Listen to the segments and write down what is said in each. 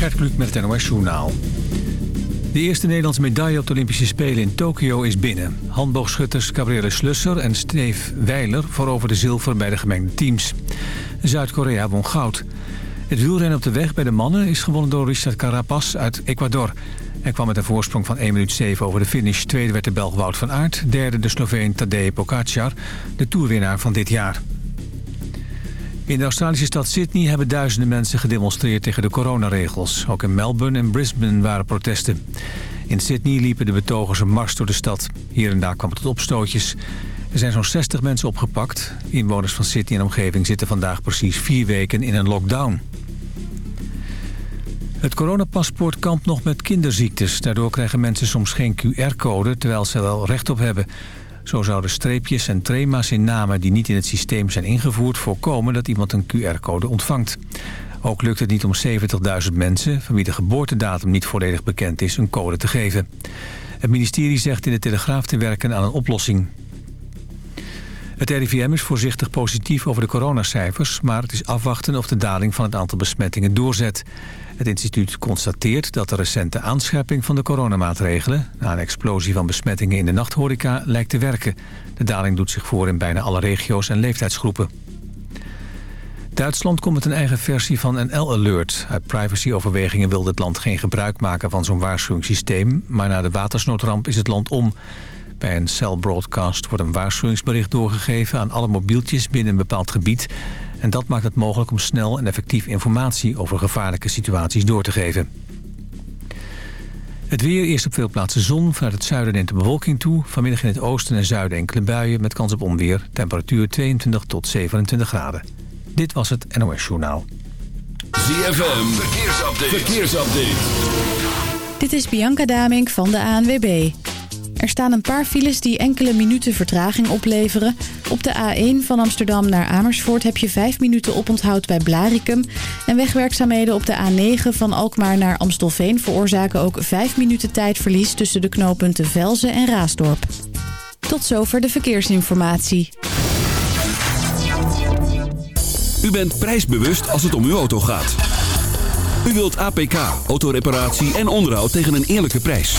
Gert Kluk met het NOS Journaal. De eerste Nederlandse medaille op de Olympische Spelen in Tokio is binnen. Handboogschutters Gabrielle Slusser en Steve Weiler veroverden zilver bij de gemengde teams. Zuid-Korea won goud. Het wielrennen op de weg bij de mannen is gewonnen door Richard Carapaz uit Ecuador. Hij kwam met een voorsprong van 1 minuut 7 over de finish. Tweede werd de Belg Wout van Aert. Derde de Sloveen Tadej Pogacar, de toerwinnaar van dit jaar. In de Australische stad Sydney hebben duizenden mensen gedemonstreerd tegen de coronaregels. Ook in Melbourne en Brisbane waren protesten. In Sydney liepen de betogers een mars door de stad. Hier en daar kwam het tot opstootjes. Er zijn zo'n 60 mensen opgepakt. Inwoners van Sydney en omgeving zitten vandaag precies vier weken in een lockdown. Het coronapaspoort kampt nog met kinderziektes. Daardoor krijgen mensen soms geen QR-code, terwijl ze wel recht op hebben. Zo zouden streepjes en trema's in namen die niet in het systeem zijn ingevoerd... voorkomen dat iemand een QR-code ontvangt. Ook lukt het niet om 70.000 mensen, van wie de geboortedatum niet volledig bekend is, een code te geven. Het ministerie zegt in de Telegraaf te werken aan een oplossing. Het RIVM is voorzichtig positief over de coronacijfers... maar het is afwachten of de daling van het aantal besmettingen doorzet. Het instituut constateert dat de recente aanscherping van de coronamaatregelen... na een explosie van besmettingen in de nachthoreca lijkt te werken. De daling doet zich voor in bijna alle regio's en leeftijdsgroepen. Duitsland komt met een eigen versie van NL Alert. Uit privacyoverwegingen wilde het land geen gebruik maken van zo'n waarschuwingssysteem... maar na de watersnoodramp is het land om... Bij een cell broadcast wordt een waarschuwingsbericht doorgegeven aan alle mobieltjes binnen een bepaald gebied. En dat maakt het mogelijk om snel en effectief informatie over gevaarlijke situaties door te geven. Het weer, eerst op veel plaatsen zon. Vanuit het zuiden neemt de bewolking toe. Vanmiddag in het oosten en zuiden enkele buien met kans op onweer. Temperatuur 22 tot 27 graden. Dit was het NOS Journaal. ZFM, verkeersupdate. verkeersupdate. Dit is Bianca Damink van de ANWB. Er staan een paar files die enkele minuten vertraging opleveren. Op de A1 van Amsterdam naar Amersfoort heb je 5 minuten oponthoud bij Blarikum. En wegwerkzaamheden op de A9 van Alkmaar naar Amstelveen... veroorzaken ook 5 minuten tijdverlies tussen de knooppunten Velzen en Raasdorp. Tot zover de verkeersinformatie. U bent prijsbewust als het om uw auto gaat. U wilt APK, autoreparatie en onderhoud tegen een eerlijke prijs.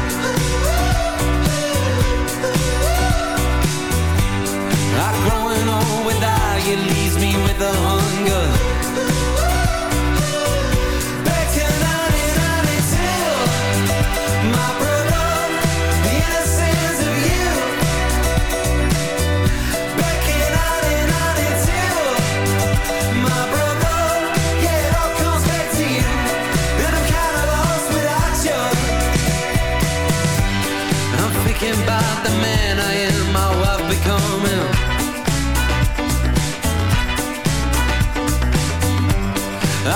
the man I am, my becoming.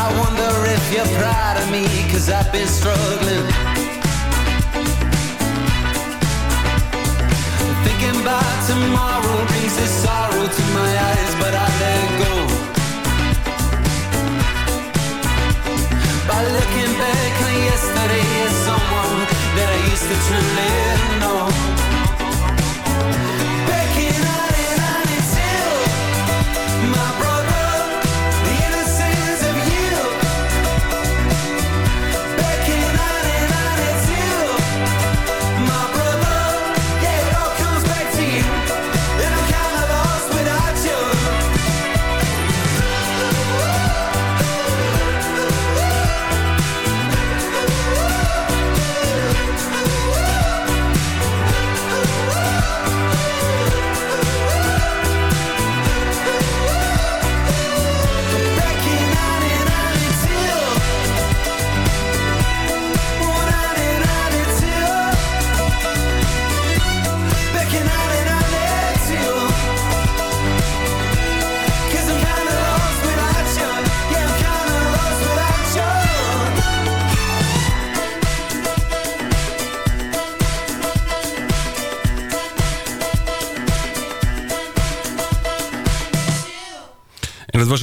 I wonder if you're proud of I've been struggling. Tomorrow brings this sorrow to my eyes But I let go. By looking back on yesterday As someone that I used to truly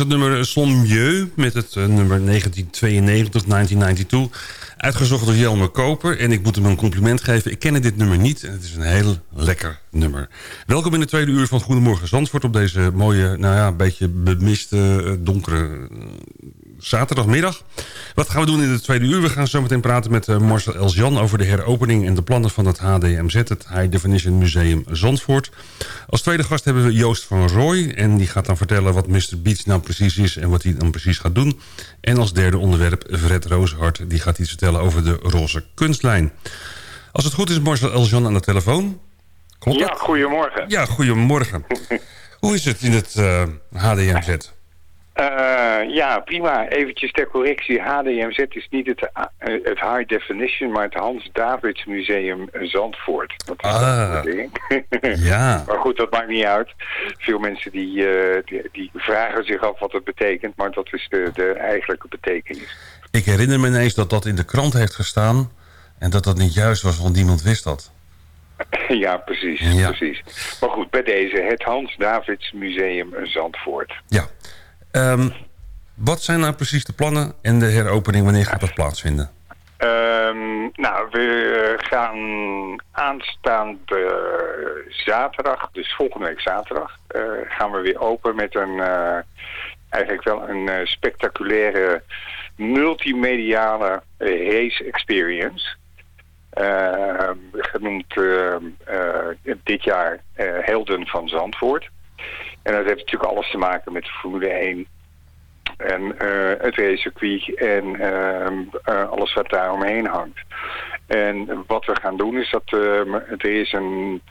het nummer Son Mieux met het eh, nummer 1992, 1992. Uitgezocht door Jelmer Koper. En ik moet hem een compliment geven. Ik ken dit nummer niet en het is een heel lekker nummer. Welkom in de tweede uur van Goedemorgen Zandvoort... op deze mooie, nou ja, een beetje bemiste, eh, donkere zaterdagmiddag. Wat gaan we doen in de tweede uur? We gaan zo meteen praten met eh, Marcel Elsjan... over de heropening en de plannen van het HDMZ... het High Definition Museum Zandvoort. Als tweede gast hebben we Joost van Rooij... en die gaat dan vertellen wat Mr. Beats nou precies is... en wat hij dan precies gaat doen. En als derde onderwerp Fred Rozenhart... die gaat iets vertellen over de roze kunstlijn. Als het goed is, Marcel Elsjan aan de telefoon. Klopt Ja, goedemorgen. Ja, goedemorgen. Hoe is het in het eh, HDMZ? Eh, ja, prima. Eventjes ter correctie. HDMZ is niet het, eh, het High Definition, maar het Hans Davids Museum Zandvoort. Dat is Ah. dat ding. Ja. maar goed, dat maakt niet uit. Veel mensen die, eh, die, die vragen zich af wat het betekent, maar dat is de, de eigenlijke betekenis. Ik herinner me ineens dat dat in de krant heeft gestaan... en dat dat niet juist was, want niemand wist dat. ja, precies, Ja. precies. Maar goed, bij deze het Hans Davids Museum Zandvoort. Ja. Ehm, wat zijn nou precies de plannen en de heropening? Wanneer gaat dat plaatsvinden? Ehm, nou, we gaan aanstaande zaterdag, dus volgende week zaterdag, eh, gaan we weer open met een, eh, eigenlijk wel een eh, spectaculaire multimediale eh, race experience. Ehm, genoemd eh, dit jaar eh, Helden van Zandvoort. En dat heeft natuurlijk alles te maken met Formule 1 en eh, het racecircuit en ehm, eh, alles wat daar omheen hangt. En wat we gaan doen is dat ehm, er is een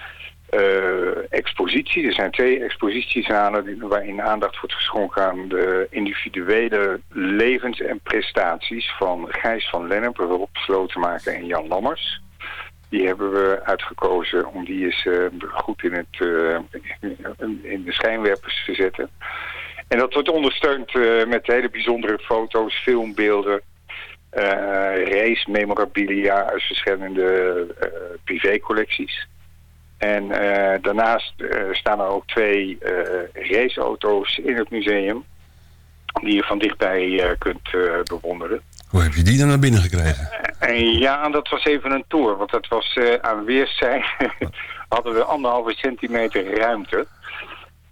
eh, expositie. Er zijn twee expositiezalen waarin aandacht wordt geschonken aan de individuele levens en prestaties van Gijs van Lennep, Rob Slotenmaker en Jan Lammers. Die hebben we uitgekozen om die eens eh, goed in, het, eh, in- de schijnwerpers te zetten. En dat wordt ondersteund eh, met hele bijzondere foto's, filmbeelden, race memorabilia uit verschillende privécollecties. En daarnaast staan er ook twee eh, raceauto's in het museum die je van dichtbij kunt bewonderen. Hoe heb je die dan naar binnen gekregen? En ja, dat was even een tour, want dat was eh, aan weerszijden hadden we anderhalve centimeter ruimte.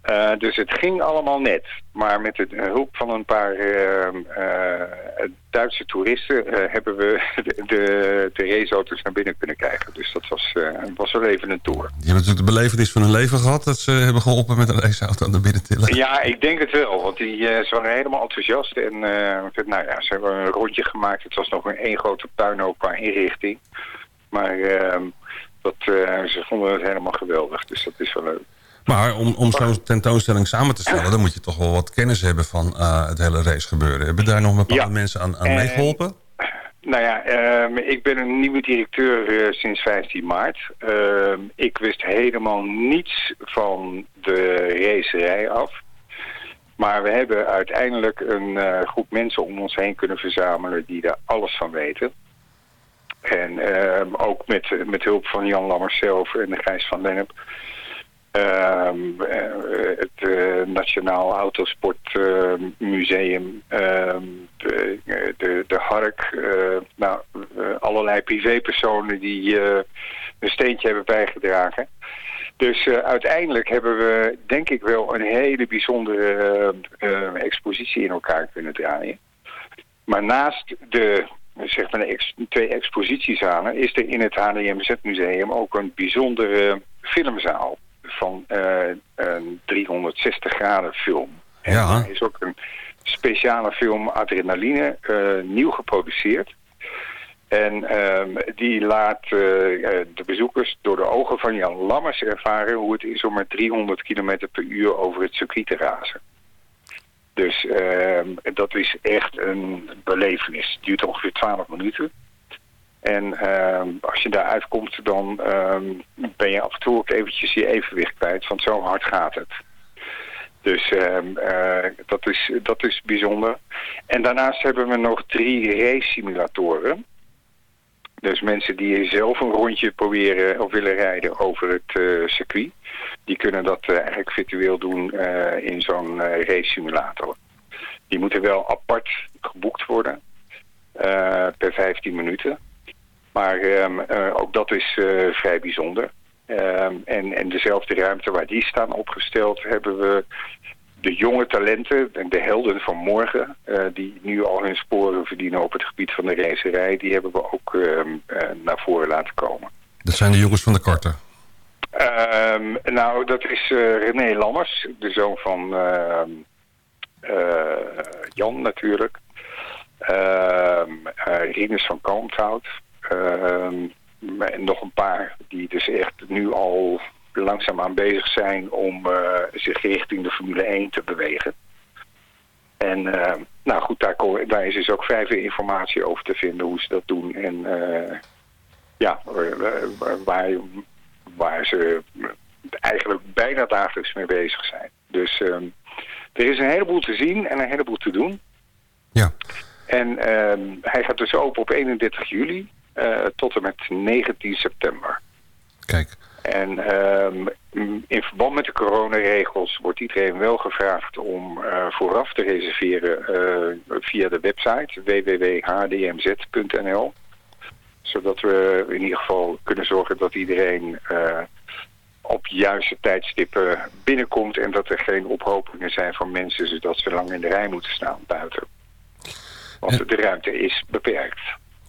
Eh, dus het ging allemaal net. Maar met de hulp van een paar eh, eh, Duitse toeristen eh, hebben we de, de, de raceauto's naar binnen kunnen krijgen. Dus dat was, eh, was wel even een tour. Die hebben natuurlijk de belevenis van hun leven gehad... dat ze hebben geholpen met een raceauto naar binnen tillen. Ja, ik denk het wel. Want die, eh, ze waren helemaal enthousiast. En eh, nou ja, ze hebben een rondje gemaakt. Het was nog een één grote puinhoop qua inrichting. Maar eh, dat, eh, ze vonden het helemaal geweldig. Dus dat is wel leuk. Maar om, om zo'n tentoonstelling samen te stellen... dan moet je toch wel wat kennis hebben van eh, het hele racegebeuren. Hebben daar nog bepaalde Ja. mensen aan, aan En- meegeholpen? Nou ja, ehm, ik ben een nieuwe directeur eh, sinds 15 maart. Ehm, ik wist helemaal niets van de racerij af. Maar we hebben uiteindelijk een eh, groep mensen om ons heen kunnen verzamelen die daar alles van weten. En ehm, ook met, met hulp van Jan Lammers zelf en Gijs van Lennep. Ehm, eh, het eh, Nationaal Autosportmuseum, Museum, ehm, de, de, de Hark, eh, nou, allerlei privépersonen die een steentje hebben bijgedragen. Dus uiteindelijk hebben we denk ik wel een hele bijzondere expositie in elkaar kunnen draaien. Maar naast de, zeg maar twee expositiezalen is er in het HDMZ-museum ook een bijzondere filmzaal van eh, een 360 graden film. En Ja. er is ook een speciale film Adrenaline, eh, nieuw geproduceerd. En ehm, die laat eh, de bezoekers door de ogen van Jan Lammers ervaren hoe het is om met 300 km per uur over het circuit te razen. Dus ehm, dat is echt een belevenis. Het duurt ongeveer 12 minuten. En ehm, als je daar uitkomt, dan ehm, ben je af en toe ook eventjes je evenwicht kwijt, want zo hard gaat het. Dus ehm, eh, dat, is, dat is bijzonder. En daarnaast hebben we nog drie race simulatoren. Dus mensen die zelf een rondje proberen of willen rijden over het eh, circuit. Die kunnen dat eh, eigenlijk virtueel doen in zo'n eh, race simulator. die moeten wel apart geboekt worden per 15 minuten. Maar ehm, eh, ook dat is eh, vrij bijzonder. Ehm, en, en dezelfde ruimte waar die staan opgesteld hebben we de jonge talenten en de helden van morgen... eh, die nu al hun sporen verdienen op het gebied van de racerij... die hebben we ook ehm, eh, naar voren laten komen. Dat zijn de jongens van de karten. Ehm, nou, dat is René Lammers, de zoon van Jan natuurlijk. Rinus van Kalmthout. Ehm, en nog een paar die dus echt nu al langzaamaan bezig zijn om eh, zich richting de Formule 1 te bewegen. En eh, nou goed, daar, is dus ook vrij veel informatie over te vinden hoe ze dat doen. En eh, ja, waar, waar, ze eigenlijk bijna dagelijks mee bezig zijn. Dus ehm, er is een heleboel te zien en een heleboel te doen. Ja. En ehm, hij gaat dus open op 31 juli tot en met 19 september. Kijk. En ehm, in verband met de coronaregels wordt iedereen wel gevraagd om eh, vooraf te reserveren eh, via de website www.hdmz.nl. Zodat we in ieder geval kunnen zorgen dat iedereen eh, op juiste tijdstippen binnenkomt en dat er geen ophopingen zijn van mensen zodat ze lang in de rij moeten staan buiten. Want de ruimte is beperkt.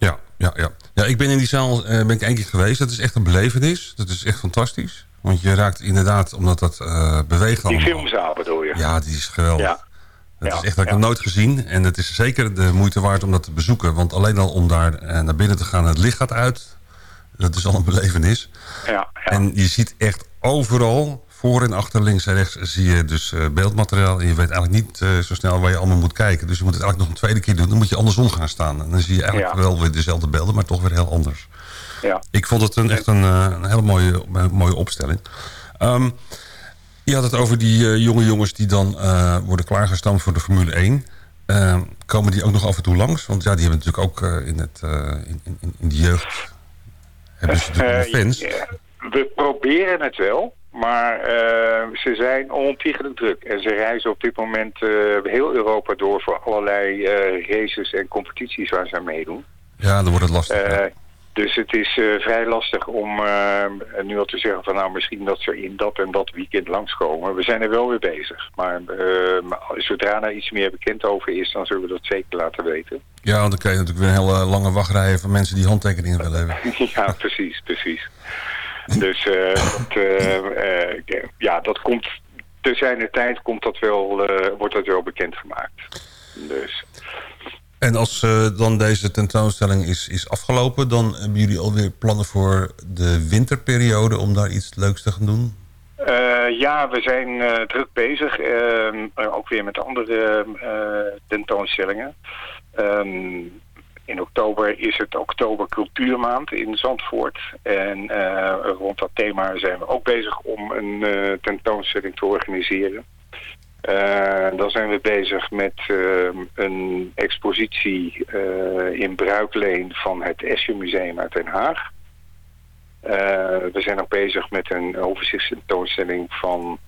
Ja, ja, ja. ja ik ben in die zaal eh, ben ik één keer geweest. Dat is echt een belevenis. Dat is echt fantastisch. Want je raakt inderdaad, omdat dat eh, beweegt Die allemaal. filmzaal bedoel je? Ja, die is geweldig. Ja. Dat Ja, is echt dat ik ja. nog nooit gezien. En het is zeker de moeite waard om dat te bezoeken. Want alleen al om daar eh, naar binnen te gaan, het licht gaat uit. Dat is al een belevenis. Ja, ja. En je ziet echt overal, voor en achter, links en rechts, zie je dus eh, beeldmateriaal. En je weet eigenlijk niet eh, zo snel waar je allemaal moet kijken. Dus je moet het eigenlijk nog een tweede keer doen. Dan moet je andersom gaan staan. En dan zie je eigenlijk Ja. wel weer dezelfde beelden, maar toch weer heel anders. ja. Ik vond het een, echt een, eh, een hele mooie, mooie opstelling. Ehm, je had het over die jonge jongens die dan worden klaargestampt voor de Formule 1. Ehm, komen die ook nog af en toe langs? Want ja, die hebben natuurlijk ook in, het, in, in, in de jeugd... hebben ze natuurlijk de fans. we proberen het wel, maar eh, ze zijn ontiegelijk druk. En ze reizen op dit moment eh, heel Europa door voor allerlei eh, races en competities waar ze aan meedoen. Ja, dan wordt het lastig. Ja. dus het is vrij lastig om nu al te zeggen van nou misschien dat ze in dat en dat weekend langskomen. We zijn er wel weer bezig. Maar zodra er iets meer bekend over is, dan zullen we dat zeker laten weten. Ja, want dan krijg je natuurlijk weer een hele lange wachtrij van mensen die handtekeningen willen hebben. Ja, precies, precies. Dus eh, dat, eh, eh, ja, dat komt te zijn tijd komt dat wel, wordt dat wel bekendgemaakt. Dus En als dan deze tentoonstelling is, is afgelopen... dan hebben jullie alweer plannen voor de winterperiode... om daar iets leuks te gaan doen? ja, we zijn druk bezig. ehm, eh, ook weer met andere tentoonstellingen. Ehm, in oktober is het Oktober Cultuurmaand in Zandvoort. En eh, rond dat thema zijn we ook bezig om een eh, tentoonstelling te organiseren. Eh, dan zijn we bezig met ehm, een expositie in Bruikleen van het Escher Museum uit Den Haag. We zijn ook bezig met een overzichtstentoonstelling van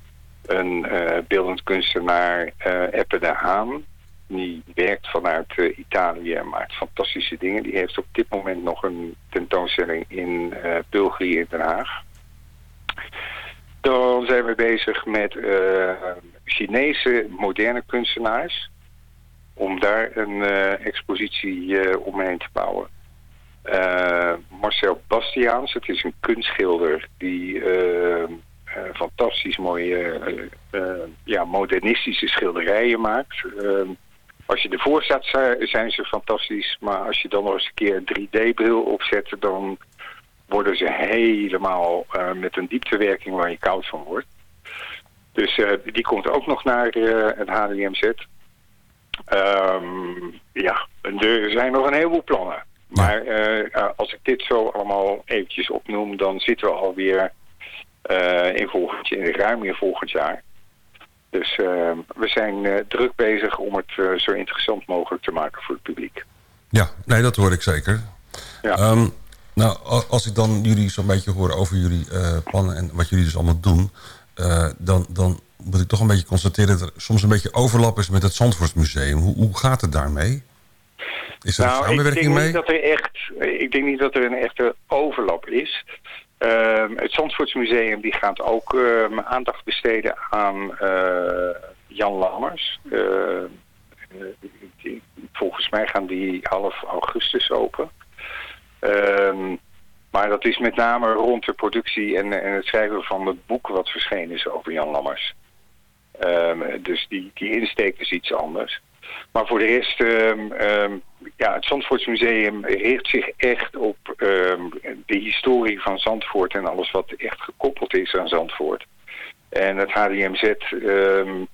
een beeldend kunstenaar Eppe de Haan. Die werkt vanuit eh, Italië en maakt fantastische dingen. Die heeft op dit moment nog een tentoonstelling in Bulgarije in Den Haag. Dan zijn we bezig met eh, Chinese moderne kunstenaars. Om daar een expositie omheen te bouwen. Marcel Bastiaans, het is een kunstschilder die fantastisch mooie ja, modernistische schilderijen maakt. Als je ervoor staat zi- zijn ze fantastisch, maar als je dan nog eens een keer een 3D-bril opzet, dan worden ze helemaal eh, met een dieptewerking waar je koud van wordt. Dus eh, die komt ook nog naar eh, het HDMZ. Ehm, ja, er zijn nog een heleboel plannen. Maar als ik dit zo allemaal eventjes opnoem, dan zitten we alweer in volgend jaar, ruim in volgend jaar. Dus eh, we zijn eh, druk bezig om het eh, zo interessant mogelijk te maken voor het publiek. Ja, nee, dat hoor ik zeker. Ja. Ehm, nou, als ik dan jullie zo'n beetje hoor over jullie eh, plannen... en wat jullie dus allemaal doen... dan, dan moet ik toch een beetje constateren... dat er soms een beetje overlap is met het Zandvoortsmuseum. Hoe, hoe gaat het daarmee? Is er Nou, ik samenwerking denk mee? niet dat er echt, ik denk niet dat er een echte overlap is. Ehm, het Zandvoortsmuseum die gaat ook ehm, aandacht besteden aan eh, Jan Lammers. Eh, eh, volgens mij gaan die half augustus open. Ehm, maar dat is met name rond de productie en, en het schrijven van het boek wat verschenen is over Jan Lammers. Ehm, dus die, die insteek is iets anders. Maar voor de rest, ehm, ehm, ja, het Zandvoortsmuseum richt zich echt op ehm, de historie van Zandvoort en alles wat echt gekoppeld is aan Zandvoort. En het HDMZ ehm,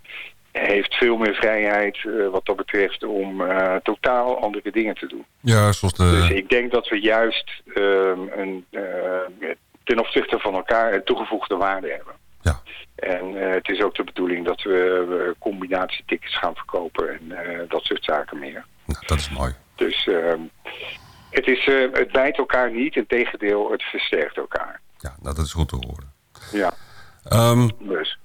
heeft veel meer vrijheid eh, wat dat betreft om eh, totaal andere dingen te doen. Ja, zoals de... Dus ik denk dat we juist ehm, een, eh, ten opzichte van elkaar een toegevoegde waarde hebben. Ja. En het is ook de bedoeling dat we, combinatietickets gaan verkopen en dat soort zaken meer. Nou, dat is mooi. Dus ehm, het, is, eh, het bijt elkaar niet, in tegendeel, het versterkt elkaar. Ja, nou, dat is goed te horen. Ja, Ehm, dus.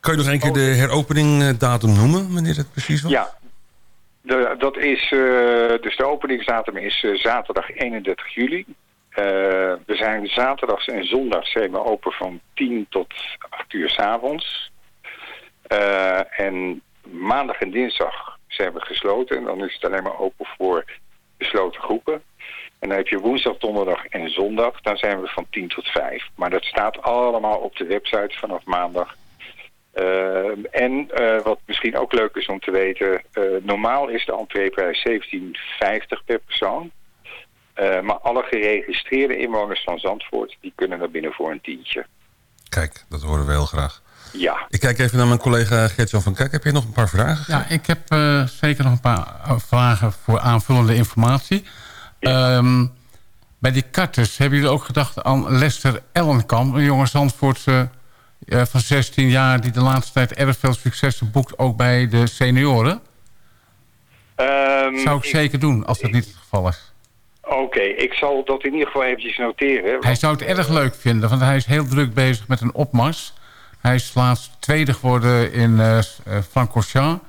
kan je nog een keer de heropeningdatum noemen, wanneer het precies was? Ja, de, dat is, eh, dus de openingsdatum is eh, zaterdag 31 juli. Eh, we zijn zaterdags en zondags zijn we open van 10 tot 8 uur s avonds. Eh, en maandag en dinsdag zijn we gesloten. En dan is het alleen maar open voor besloten groepen. En dan heb je woensdag, donderdag en zondag. Dan zijn we van 10 tot 5. Maar dat staat allemaal op de website vanaf maandag. Ehm, en eh, wat misschien ook leuk is om te weten, eh, normaal is de entreeprijs 17,50 per persoon. Eh, maar alle geregistreerde inwoners van Zandvoort, die kunnen naar binnen voor een tientje. Kijk, dat horen we heel graag. Ja, Ik kijk even naar mijn collega Gertjan van Kijk. Heb je nog een paar vragen? Ja, ik heb eh, zeker nog een paar eh, vragen voor aanvullende informatie. Ehm, bij die karters, hebben jullie ook gedacht aan Lester Ellenkamp... een jonge Zandvoortse eh, van 16 jaar... die de laatste tijd erg veel successen boekt, ook bij de senioren? Ehm, Zou ik zeker doen, als dat niet het geval is. Oké, ik zal dat in ieder geval eventjes noteren. Hij zou het erg leuk vinden, want hij is heel druk bezig met een opmars. Hij is laatst tweede geworden in eh Francorchamps...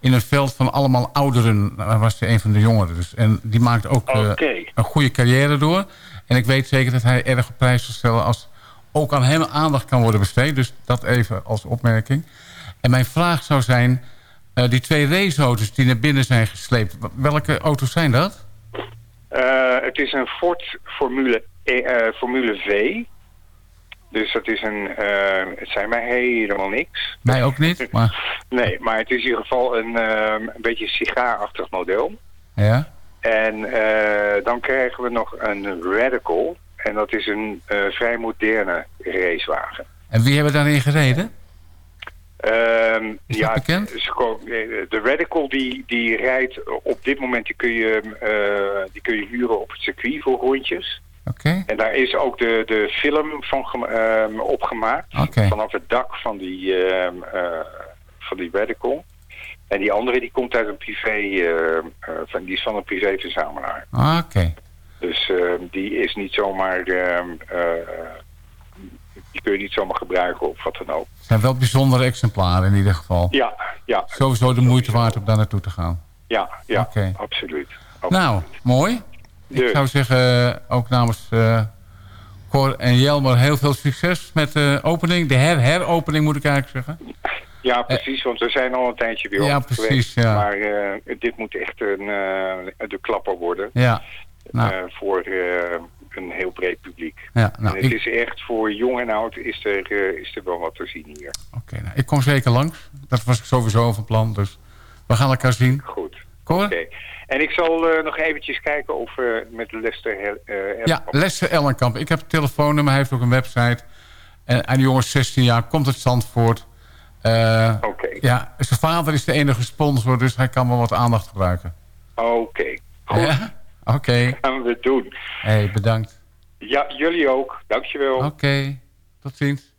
in een veld van allemaal ouderen. Daar was hij een van de jongeren. Dus. En die maakt ook eh, een goede carrière door. En ik weet zeker dat hij erg op prijs zal stellen... als ook aan hem aandacht kan worden besteed. Dus dat even als opmerking. En mijn vraag zou zijn... eh, die twee raceauto's die naar binnen zijn gesleept... welke auto's zijn dat? Eh, het is een Ford Formule, E- eh, Formule V. Dus dat is een... eh, het zijn mij helemaal niks. Mij ook niet, maar... Nee, maar het is in ieder geval een, ehm, een beetje sigaarachtig model. Ja? En eh, dan krijgen we nog een Radical. En dat is een vrij moderne racewagen. En wie hebben daarin gereden? Ehm, ja, bekend? de Radical die, die rijdt op dit moment, die kun, je, die kun je huren op het circuit voor rondjes. En daar is ook de, de film van ehm, opgemaakt. Vanaf het dak van die, eh, van die Radical. En die andere die komt uit een privé, ehm, eh, van, die is van een privéverzamelaar. Ah, Oké. Dus die is niet zomaar, eh, die kun je niet zomaar gebruiken of wat dan ook. Het zijn wel bijzondere exemplaren in ieder geval. Ja, ja, Sowieso de moeite waard om daar naartoe te gaan. ja, ja, Oké. absoluut. Nou, mooi. Ik zou zeggen, eh, ook namens eh Cor en Jelmer heel veel succes met de opening. De her heropening moet ik eigenlijk zeggen. Ja, precies, want we zijn al een tijdje weer Ja, op precies, geweest. ja. Maar eh, dit moet echt een, de klapper worden Ja, nou, voor een heel breed publiek. ja, nou en het ik, is echt voor jong en oud is er, is er wel wat te zien hier. oké, nou, ik kom zeker langs. Dat was ik sowieso van plan, dus we gaan elkaar zien. Goed. Oké. En ik zal eh, nog eventjes kijken of we met Lester... Eh, Ja, Lester Ellenkamp. Ik heb het telefoonnummer, hij heeft ook een website. En, en die jongen is 16 jaar, komt uit Zandvoort. Eh, Oké. Ja, zijn vader is de enige sponsor, dus hij kan wel wat aandacht gebruiken. Oké. Goed. Ja? Oké. Gaan we doen. Hey, bedankt. Ja, jullie ook. Dankjewel. Oké, tot ziens.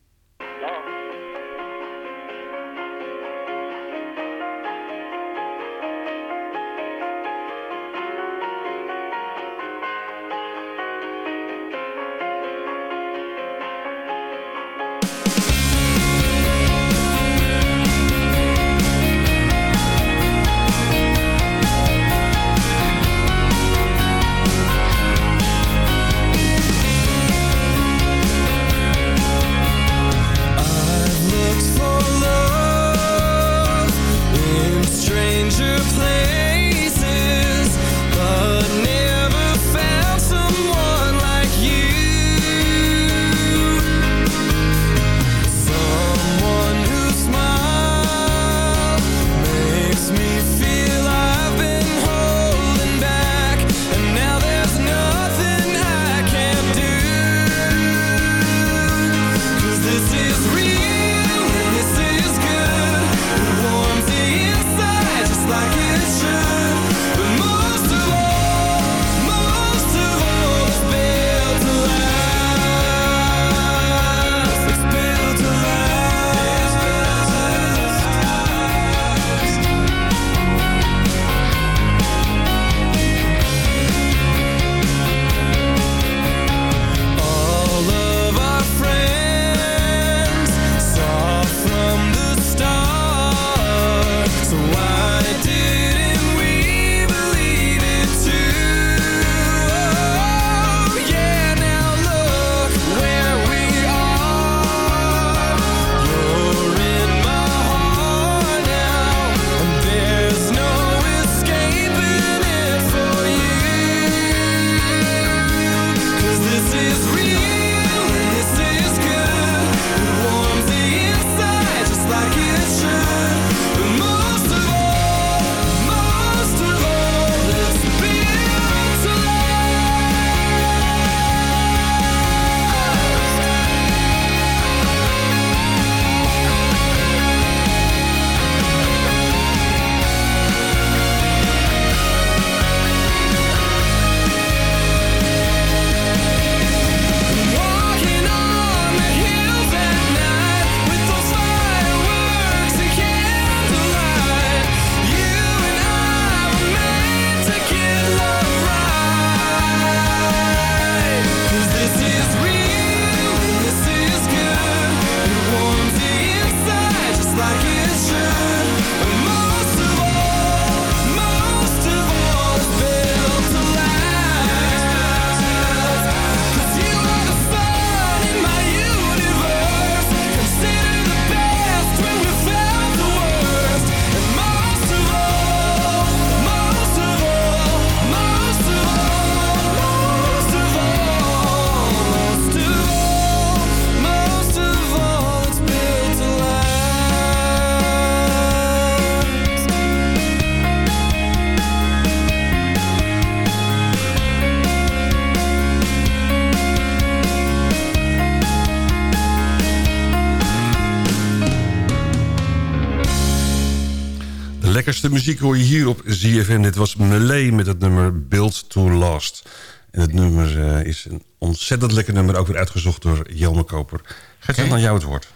Lekkerste muziek hoor je hier op ZFM. Dit was Melee met het nummer Build to Last. En het nummer eh, is een ontzettend lekker nummer. Ook weer uitgezocht door Jelme Koper. Gaat Oké. aan jou het woord.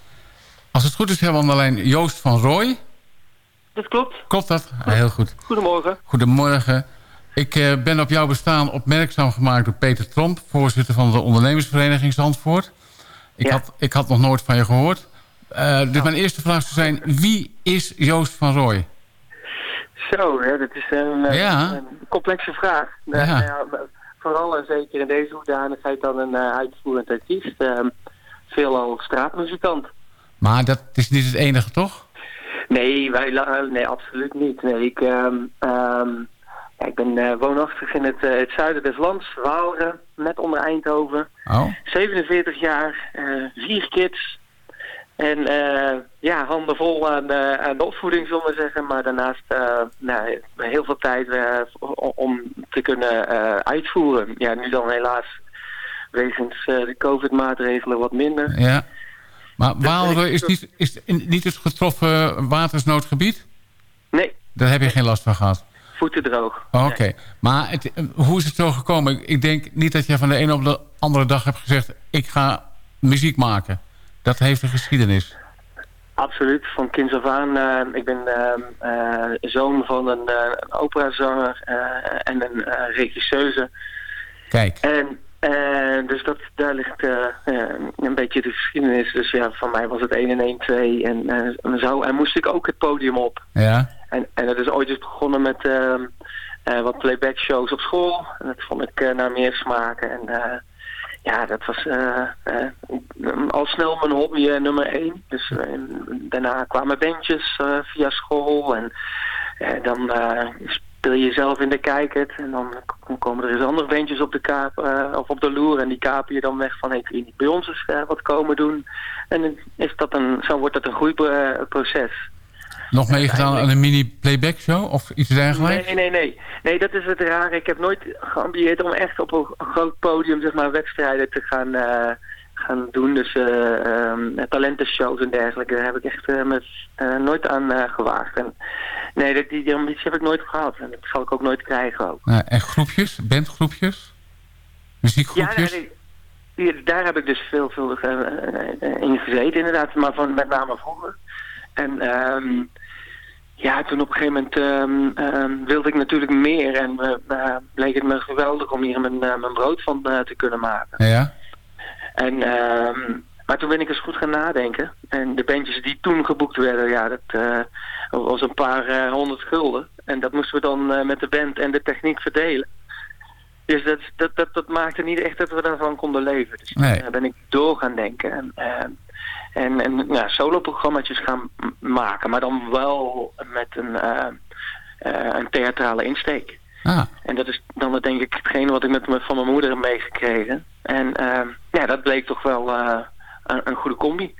Als het goed is hebben we aan de lijn Joost van Rooij. Dat klopt. Klopt dat? Heel goed. Goedemorgen. Goedemorgen. Ik eh, ben op jouw bestaan opmerkzaam gemaakt door Peter Tromp... voorzitter van de ondernemersvereniging Zandvoort. Ik, Ja. had, ik had nog nooit van je gehoord. Eh, dus mijn eerste vraag zou zijn... wie is Joost van Rooij? Zo, hè, dat is een, eh, Ja. een complexe vraag. Nou, Ja. nou ja, maar vooral en zeker in deze hoedanigheid dan een eh, uitvoerend artiest. eh, veelal straatmuzikant. Maar dat is niet het enige, toch? Nee, wij, nee, absoluut niet. Nee, ik, ehm, ehm, ja, ik ben eh, woonachtig in het, eh, het zuiden des lands, Waalre, net onder Eindhoven. Oh, 47 jaar, eh, vier kids. En eh, ja, handen vol aan, aan de opvoeding, zullen we zeggen. Maar daarnaast eh, nou, heel veel tijd eh, om te kunnen uitvoeren. Ja, nu dan helaas wegens de COVID-maatregelen wat minder. ja. Maar Waalre ik- is niet, is niet het getroffen watersnoodgebied? Nee, Daar heb je geen last van gehad? voeten droog. Oké, maar het, hoe is het zo gekomen? Ik- Ik denk niet dat je van de ene op de andere dag hebt gezegd... ik ga muziek maken. Dat heeft een geschiedenis. Absoluut, van kinds af aan. eh, ik ben ehm, eh, zoon van een, eh, operazanger en een regisseuse. Kijk, En dus dat, daar ligt eh, eh, een beetje de geschiedenis. Dus ja, van mij was het 1 en 1, 2. En, en zo en moest ik ook het podium op. ja. En, en dat is ooit eens begonnen met ehm, eh, wat playback shows op school. En dat vond ik naar meer smaken. En ja, dat was eh, al snel mijn hobby eh, nummer één. Dus daarna kwamen bandjes via school. En dan speel je zelf in de kijkert. En dan komen er eens andere bandjes op de kaap of op de loer. En die kapen je dan weg van, hey, kun je niet bij ons eens wat komen doen? En is dat een, zo wordt dat een groeiproces. Nog meegedaan aan een mini-playback show of iets dergelijks? Nee, nee, nee. Nee, dat is het rare. Ik heb nooit geambieerd om echt op een groot podium zeg maar, wedstrijden te gaan, eh, gaan doen. Dus ehm, talentenshows en dergelijke. Daar heb ik echt eh, met, nooit aan gewaagd. En, nee, dat, die, die ambitie heb ik nooit gehad. En dat zal ik ook nooit krijgen ook. En groepjes? Bandgroepjes? Muziekgroepjes? Ja, nee. Die- daar heb ik dus veelvuldig in gezeten inderdaad. Maar van, met name vroeger. En ehm, ja, toen op een gegeven moment ehm, ehm, wilde ik natuurlijk meer. En eh, eh, bleek het me geweldig om hier mijn, eh, mijn brood van eh, te kunnen maken. Ja? En, ehm, maar toen ben ik eens goed gaan nadenken. En de bandjes die toen geboekt werden, ja, dat eh, was een paar eh, honderd gulden. En dat moesten we dan eh, met de band en de techniek verdelen. Dus dat, dat, dat, dat maakte niet echt dat we daarvan konden leven. Dus Nee. eh, ben ik door gaan denken. En, eh, en, en ja, solo-programma's gaan maken. Maar dan wel met een, eh, eh, een theatrale insteek. Ah, En dat is dan denk ik hetgene wat ik met me, van mijn moeder heb meegekregen. En ehm, ja, dat bleek toch wel eh, een, een goede combi.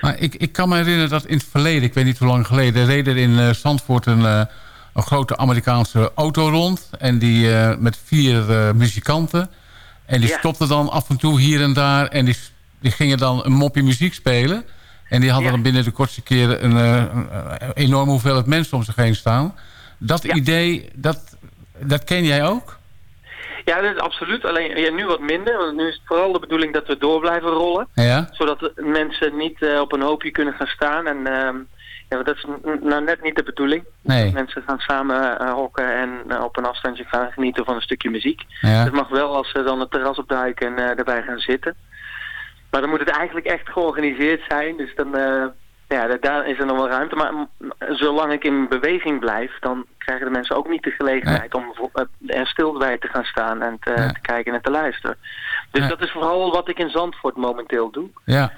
maar ik, ik kan me herinneren dat in het verleden, ik weet niet hoe lang geleden... reed er in eh, Zandvoort een, een grote Amerikaanse auto rond. En die met vier muzikanten. En die Ja. stopten dan af en toe hier en daar. En die, die gingen dan een mopje muziek spelen. En die hadden Ja. dan binnen de kortste keren een, eh, een enorme hoeveelheid mensen om zich heen staan. Dat Ja. idee, dat, dat ken jij ook? Ja, dat is absoluut. Alleen ja, nu wat minder. Want nu is het vooral de bedoeling dat we door blijven rollen. Ja? Zodat mensen niet eh, op een hoopje kunnen gaan staan. En ehm, ja, dat is nou net niet de bedoeling. Nee. Mensen gaan samen eh, hokken en op een afstandje gaan genieten van een stukje muziek. Ja. Dat mag wel als ze dan het terras opduiken en erbij gaan zitten. Maar dan moet het eigenlijk echt georganiseerd zijn. Dus dan, eh, ja, da- daar is er nog wel ruimte. Maar mm, zolang ik in beweging blijf, dan krijgen de mensen ook niet de gelegenheid om eh, er stil bij te gaan staan en te, Ja. te kijken en te luisteren. Dus Ja. dat is vooral wat ik in Zandvoort momenteel doe. Ja,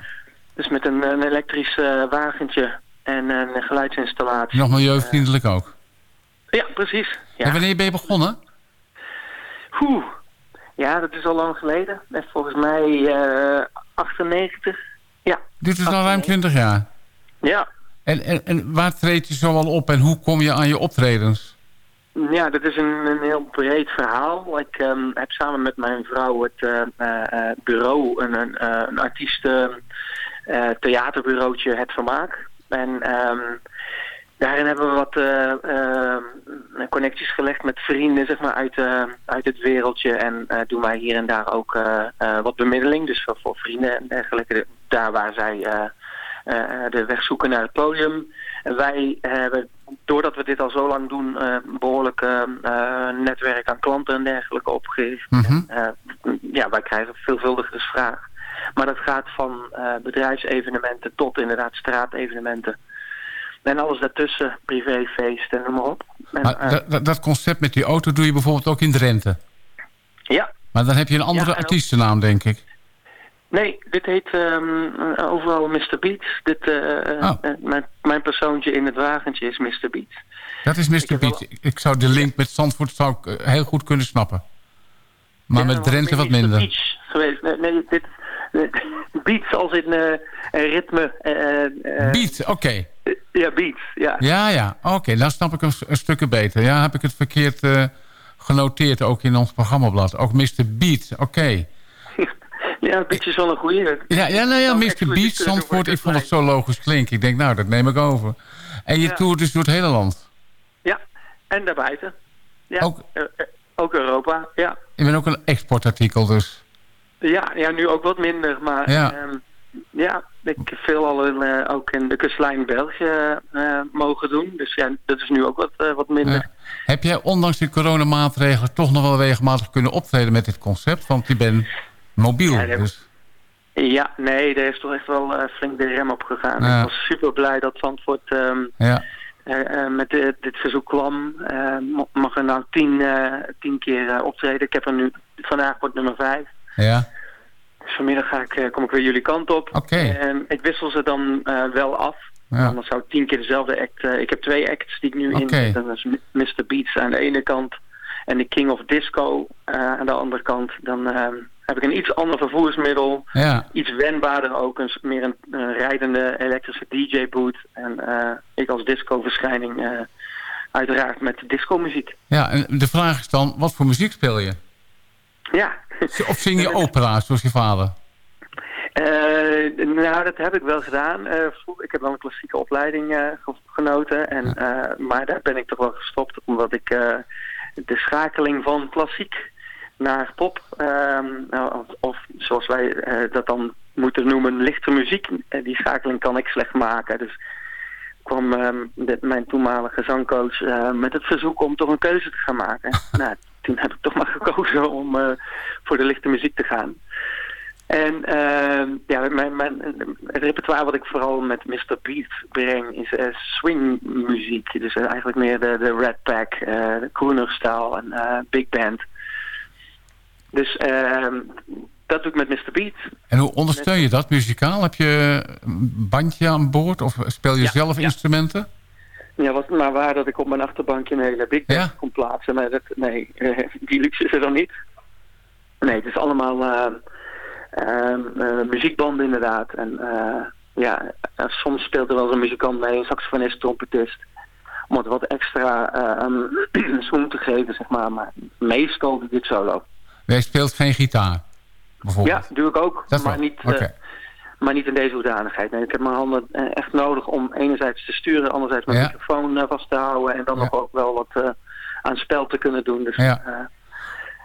Dus met een, een elektrisch eh, wagentje en een geluidsinstallatie. nog milieuvriendelijk ook. Ja, precies. Ja. En wanneer ben je begonnen? Oeh. Ja, dat is al lang geleden. En volgens mij 98. Ja. Duurt het al ruim 20 jaar? Ja. En, en, en waar treed je zo al op en hoe kom je aan je optredens? Ja, dat is een, een heel breed verhaal. Ik ehm, heb samen met mijn vrouw het eh, eh, eh, bureau, een, een, eh, een artiesten eh, theaterbureautje Het Vermaak. En ehm, daarin hebben we wat eh, eh, connecties gelegd met vrienden zeg maar, uit, eh, uit het wereldje. En eh, doen wij hier en daar ook eh, eh, wat bemiddeling. Dus voor, voor vrienden en dergelijke. Daar waar zij eh, eh, de weg zoeken naar het podium. En wij hebben, doordat we dit al zo lang doen, eh behoorlijk eh, eh, netwerk aan klanten en dergelijke opgericht. Mhm. Eh, ja, wij krijgen veelvuldig dus vraag. Maar dat gaat van eh, bedrijfsevenementen tot inderdaad straatevenementen. En alles daartussen, privéfeesten, noem maar op. En, Maar eh, dat, concept met die auto doe je bijvoorbeeld ook in Drenthe. ja, Maar dan heb je een andere Ja, artiestennaam, denk ik. nee, dit heet ehm, eh, overal Mr. Beats. Dit, Oh. eh, mijn, mijn persoontje in het wagentje is Mr. Beats. Dat is Mr. heb Beat. wel- Ik zou de link met Zandvoort zou ik heel goed kunnen snappen. Maar Ja, met Drenthe wat minder. Beach geweest. Nee, nee dit, beats als in ritme. Beat, oké. Ja, beats, ja. Ja, ja. Oké, dan snap ik een, een stukje beter. Ja, heb ik het verkeerd eh, genoteerd, ook in ons programmablad. Ook Mr. Beat, oké. Ja, beats is wel een goeie. Ja, ja, nou ja, Mr. Beat, Zandvoort, ik vond het zo logisch klinken. Ik denk, nou, dat neem ik over. En je Ja. toert dus door het hele land. Ja, en daarbuiten. Ja, Ook- eh, eh, ook Europa, ja. Je bent ook een exportartikel, dus. Ja, ja, nu ook wat minder, maar Ja. ja ik heb veel al in, eh, ook in de kustlijn België eh, mogen doen. Dus ja, dat is nu ook wat, eh, wat minder. Heb jij ondanks de coronamaatregelen toch nog wel regelmatig kunnen optreden met dit concept? Want je bent mobiel. Ja, dat- dus. Ja, nee, daar is toch echt wel flink de rem op gegaan. Ja. Ik was super blij dat Zandvoort ehm, Ja. met dit, dit verzoek kwam. Mag er nou tien, tien keer optreden. Ik heb er nu, vandaag wordt nummer vijf. Ja. Dus vanmiddag ga ik, eh, kom ik weer jullie kant op. Oké. En ik wissel ze dan eh, wel af. Ja. Anders zou ik tien keer dezelfde act... eh, ik heb twee acts die ik nu Oké. inzet. Dat is Mr. Beats aan de ene kant en de King of Disco aan de andere kant. Dan eh, heb ik een iets ander vervoersmiddel. Ja. Iets wendbaarder ook. Een, meer een, rijdende elektrische DJ-boot. En ik als disco-verschijning uiteraard met disco-muziek. ja, en de vraag is dan, wat voor muziek speel je? Ja. Of zing je opera, zoals je vader? Eh, nou, dat heb ik wel gedaan. Eh, ik heb wel een klassieke opleiding eh, ge- genoten. En, maar daar ben ik toch wel gestopt. Omdat ik de schakeling van klassiek naar pop... ehm, nou, of, of zoals wij dat dan moeten noemen, lichte muziek... die schakeling kan ik slecht maken. Dus kwam ehm, de- mijn toenmalige zangcoach eh, met het verzoek om toch een keuze te gaan maken. nou, toen heb ik toch maar gekozen om eh, voor de lichte muziek te gaan. En ehm, ja, mijn, mijn, het repertoire wat ik vooral met Mr. Beat breng is eh, swingmuziek. Dus eigenlijk meer de, de Red Pack, de crooner-stijl en big band. Dus ehm, dat doe ik met Mr. Beat. En hoe ondersteun je dat muzikaal? Heb je een bandje aan boord of speel je Ja, zelf ja. instrumenten? Ja, was het maar waar dat ik op mijn achterbankje een hele big band Ja? kon plaatsen. Maar dat, nee, eh, die luxe is er dan niet. Nee, het is allemaal eh, ehm, eh, muziekbanden inderdaad. En ja, soms speelt er wel eens een muzikant mee, een saxofonist, trompetist. Om het wat extra uh, zoom te geven, zeg maar. Maar meestal doe ik solo. Jij speelt geen gitaar, bijvoorbeeld? Ja, doe ik ook. Dat maar, wel. niet, eh, maar niet in deze hoedanigheid. Nee, ik heb mijn handen eh, echt nodig om enerzijds te sturen, anderzijds mijn Ja. microfoon eh, vast te houden. En dan Ja. nog ook wel wat aan spel te kunnen doen. Dus Ja.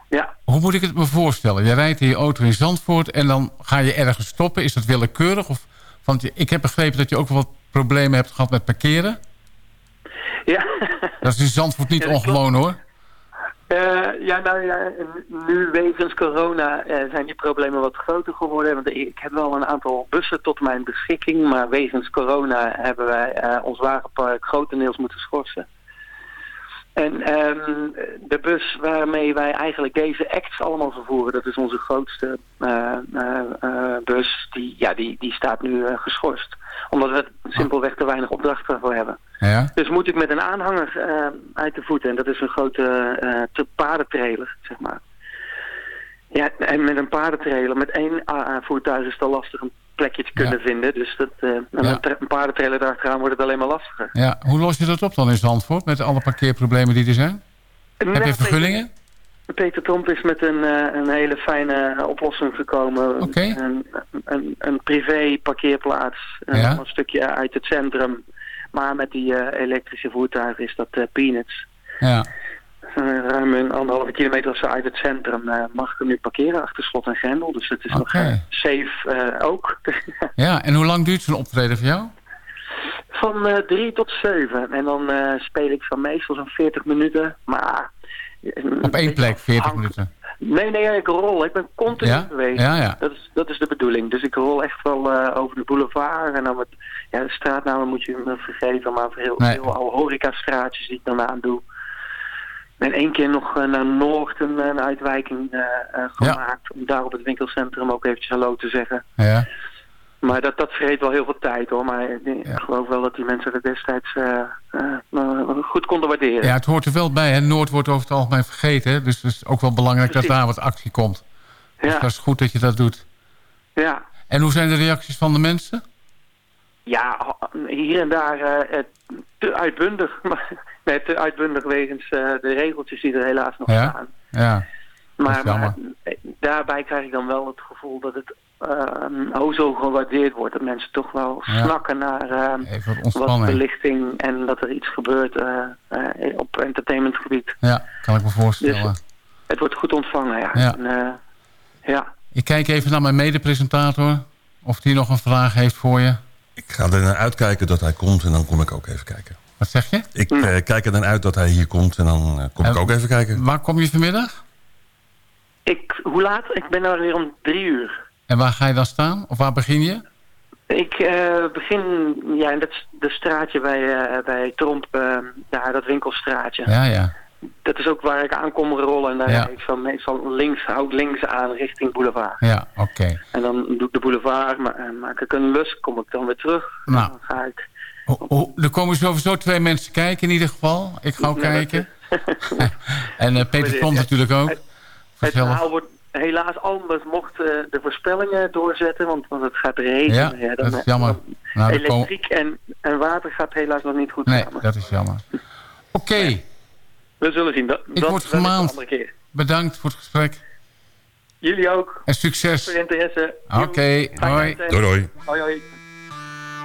ja, Hoe moet ik het me voorstellen? Je rijdt in je auto in Zandvoort en dan ga je ergens stoppen. Is dat willekeurig? Of, want ik heb begrepen dat je ook wel wat problemen hebt gehad met parkeren. ja. Dat is in Zandvoort niet Ja, ongewoon hoor. Eh, ja, nou ja, nu wegens corona eh, zijn die problemen wat groter geworden. Want ik heb wel een aantal bussen tot mijn beschikking. Maar wegens corona hebben wij eh, ons wagenpark grotendeels moeten schorsen. En ehm, de bus waarmee wij eigenlijk deze acts allemaal vervoeren, dat is onze grootste eh, bus, die, ja, die, die staat nu geschorst. Omdat we er simpelweg te weinig opdrachten voor hebben. Ja? Dus moet ik met een aanhanger uit de voeten. En dat is een grote te- paardentrailer, zeg maar. Ja, en met een paardentrailer, met één uh, voertuig is het al lastig een plekje te kunnen Ja. vinden. Dus dat, eh, met Ja. een tra- een paardentrailer daarachteraan wordt het alleen maar lastiger. ja. Hoe los je dat op dan in Zandvoort met alle parkeerproblemen die er zijn? Heb Nou, je vergunningen? Peter, Tromp is met een, eh, een hele fijne oplossing gekomen. Oké. Een, een, een privé parkeerplaats, eh, Ja. een stukje uit het centrum. Maar met die elektrische voertuigen is dat peanuts. Ja. Eh, ruim een anderhalve kilometer of zo uit het centrum eh, mag ik hem nu parkeren achter slot en grendel. Dus het is nog eh, safe ook. ja. En hoe lang duurt zo'n optreden voor jou? van drie tot zeven. En dan speel ik van meestal zo'n 40 minuten. Maar... Op één plek, 40 hangt- minuten. Nee, nee, ik rol. Ik ben continu Ja? bezig. Ja, ja. Dat, is, dat is de bedoeling. Dus ik rol echt wel over de boulevard. En dan met, ja, de straatnamen moet je me vergeven. Maar heel Nee. veel oude horecastraatjes die ik dan aan doe. En één keer nog eh, naar Noord een, een uitwijking eh, eh, gemaakt. Om daar op het winkelcentrum ook eventjes hallo te zeggen. Ja. Maar dat, dat vreet wel heel veel tijd hoor. Maar ik geloof wel dat die mensen het destijds eh, eh, eh, goed konden waarderen. ja, het hoort er wel bij. Hè. Noord wordt over het algemeen vergeten. hè. Dus het is ook wel belangrijk dat daar wat actie komt. Dus ja. dat is goed dat je dat doet. ja. En hoe zijn de reacties van de mensen? Ja, hier en daar eh, eh, te uitbundig. Maar, nee, te uitbundig wegens eh, de regeltjes die er helaas nog Ja? staan. Ja. Dat Maar, is jammer. maar, eh, daarbij krijg ik dan wel het gevoel dat het oh zo gewaardeerd wordt. Dat mensen toch wel Ja. snakken naar Even wat belichting en dat er iets gebeurt eh, eh, op entertainmentgebied. Ja, kan ik me voorstellen. Het wordt goed ontvangen, ja. Ja. En, eh, ja. Ik kijk even naar mijn medepresentator. Of die nog een vraag heeft voor je. Ik ga er naar uitkijken dat hij komt en dan kom ik ook even kijken. Wat zeg je? Ik eh, kijk er dan uit dat hij hier komt en dan eh, kom ik En ook even kijken. Waar kom je vanmiddag? Ik, hoe laat? Ik ben er weer om drie uur. En waar ga je dan staan? Of waar begin je? Ik eh, begin ja, in dat, dat straatje bij, eh, bij Tromp, eh, daar dat winkelstraatje. Ja, ja. Dat is ook waar ik aankom rollen en daar Ja. ik van meestal links, houd links aan richting boulevard. Ja, oké. En dan doe ik de boulevard, ma eh, maak ik een lus, kom ik dan weer terug. Nou. Dan ga ik... Ho- ho- Er komen sowieso twee mensen kijken in ieder geval. Ik ga ook Ja, kijken. en eh, Peter komt natuurlijk ook. Het verhaal wordt helaas anders mocht eh, de voorspellingen doorzetten, want, want het gaat regenen. Ja, dan, dat is jammer. Nou, elektriek en, en water gaat helaas nog niet goed Nee, samen. dat is jammer. Oké, We zullen zien. Dat, Ik dat, word gemaand. andere keer. bedankt voor het gesprek. Jullie ook. En succes. Voor interesse. Oké. Fijne hoi. Doei doei. Hoi hoi.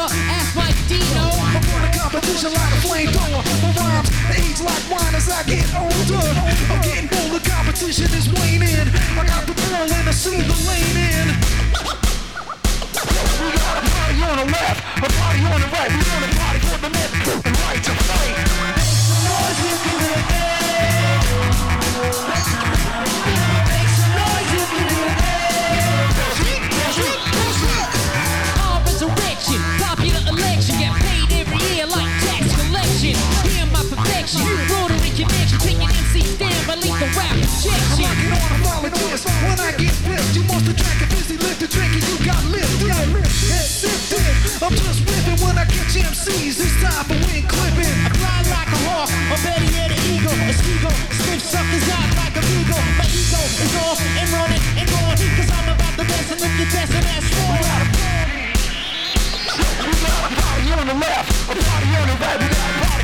never act like Dino. I'm on a competition like a flamethrower. My rhymes age like wine as I get older. I'm getting bold, the competition is waning. I got the ball and I see the lane in. We got a party on the left, a party on the right. We want a party for the left. Wanna follow this. When I get pissed, you must drank a busy lift, a drink and you got lifted. And sipped it. I'm just whipping when I catch MCs. It's time for wing clipping. I fly like a hawk, or better yet an eagle, a seagull, sniff suckers out like a beagle. My ego is off and running and going, cause I'm about the best, and if you're testing, that's wrong. We got a party on the left, a party on the right. We got a party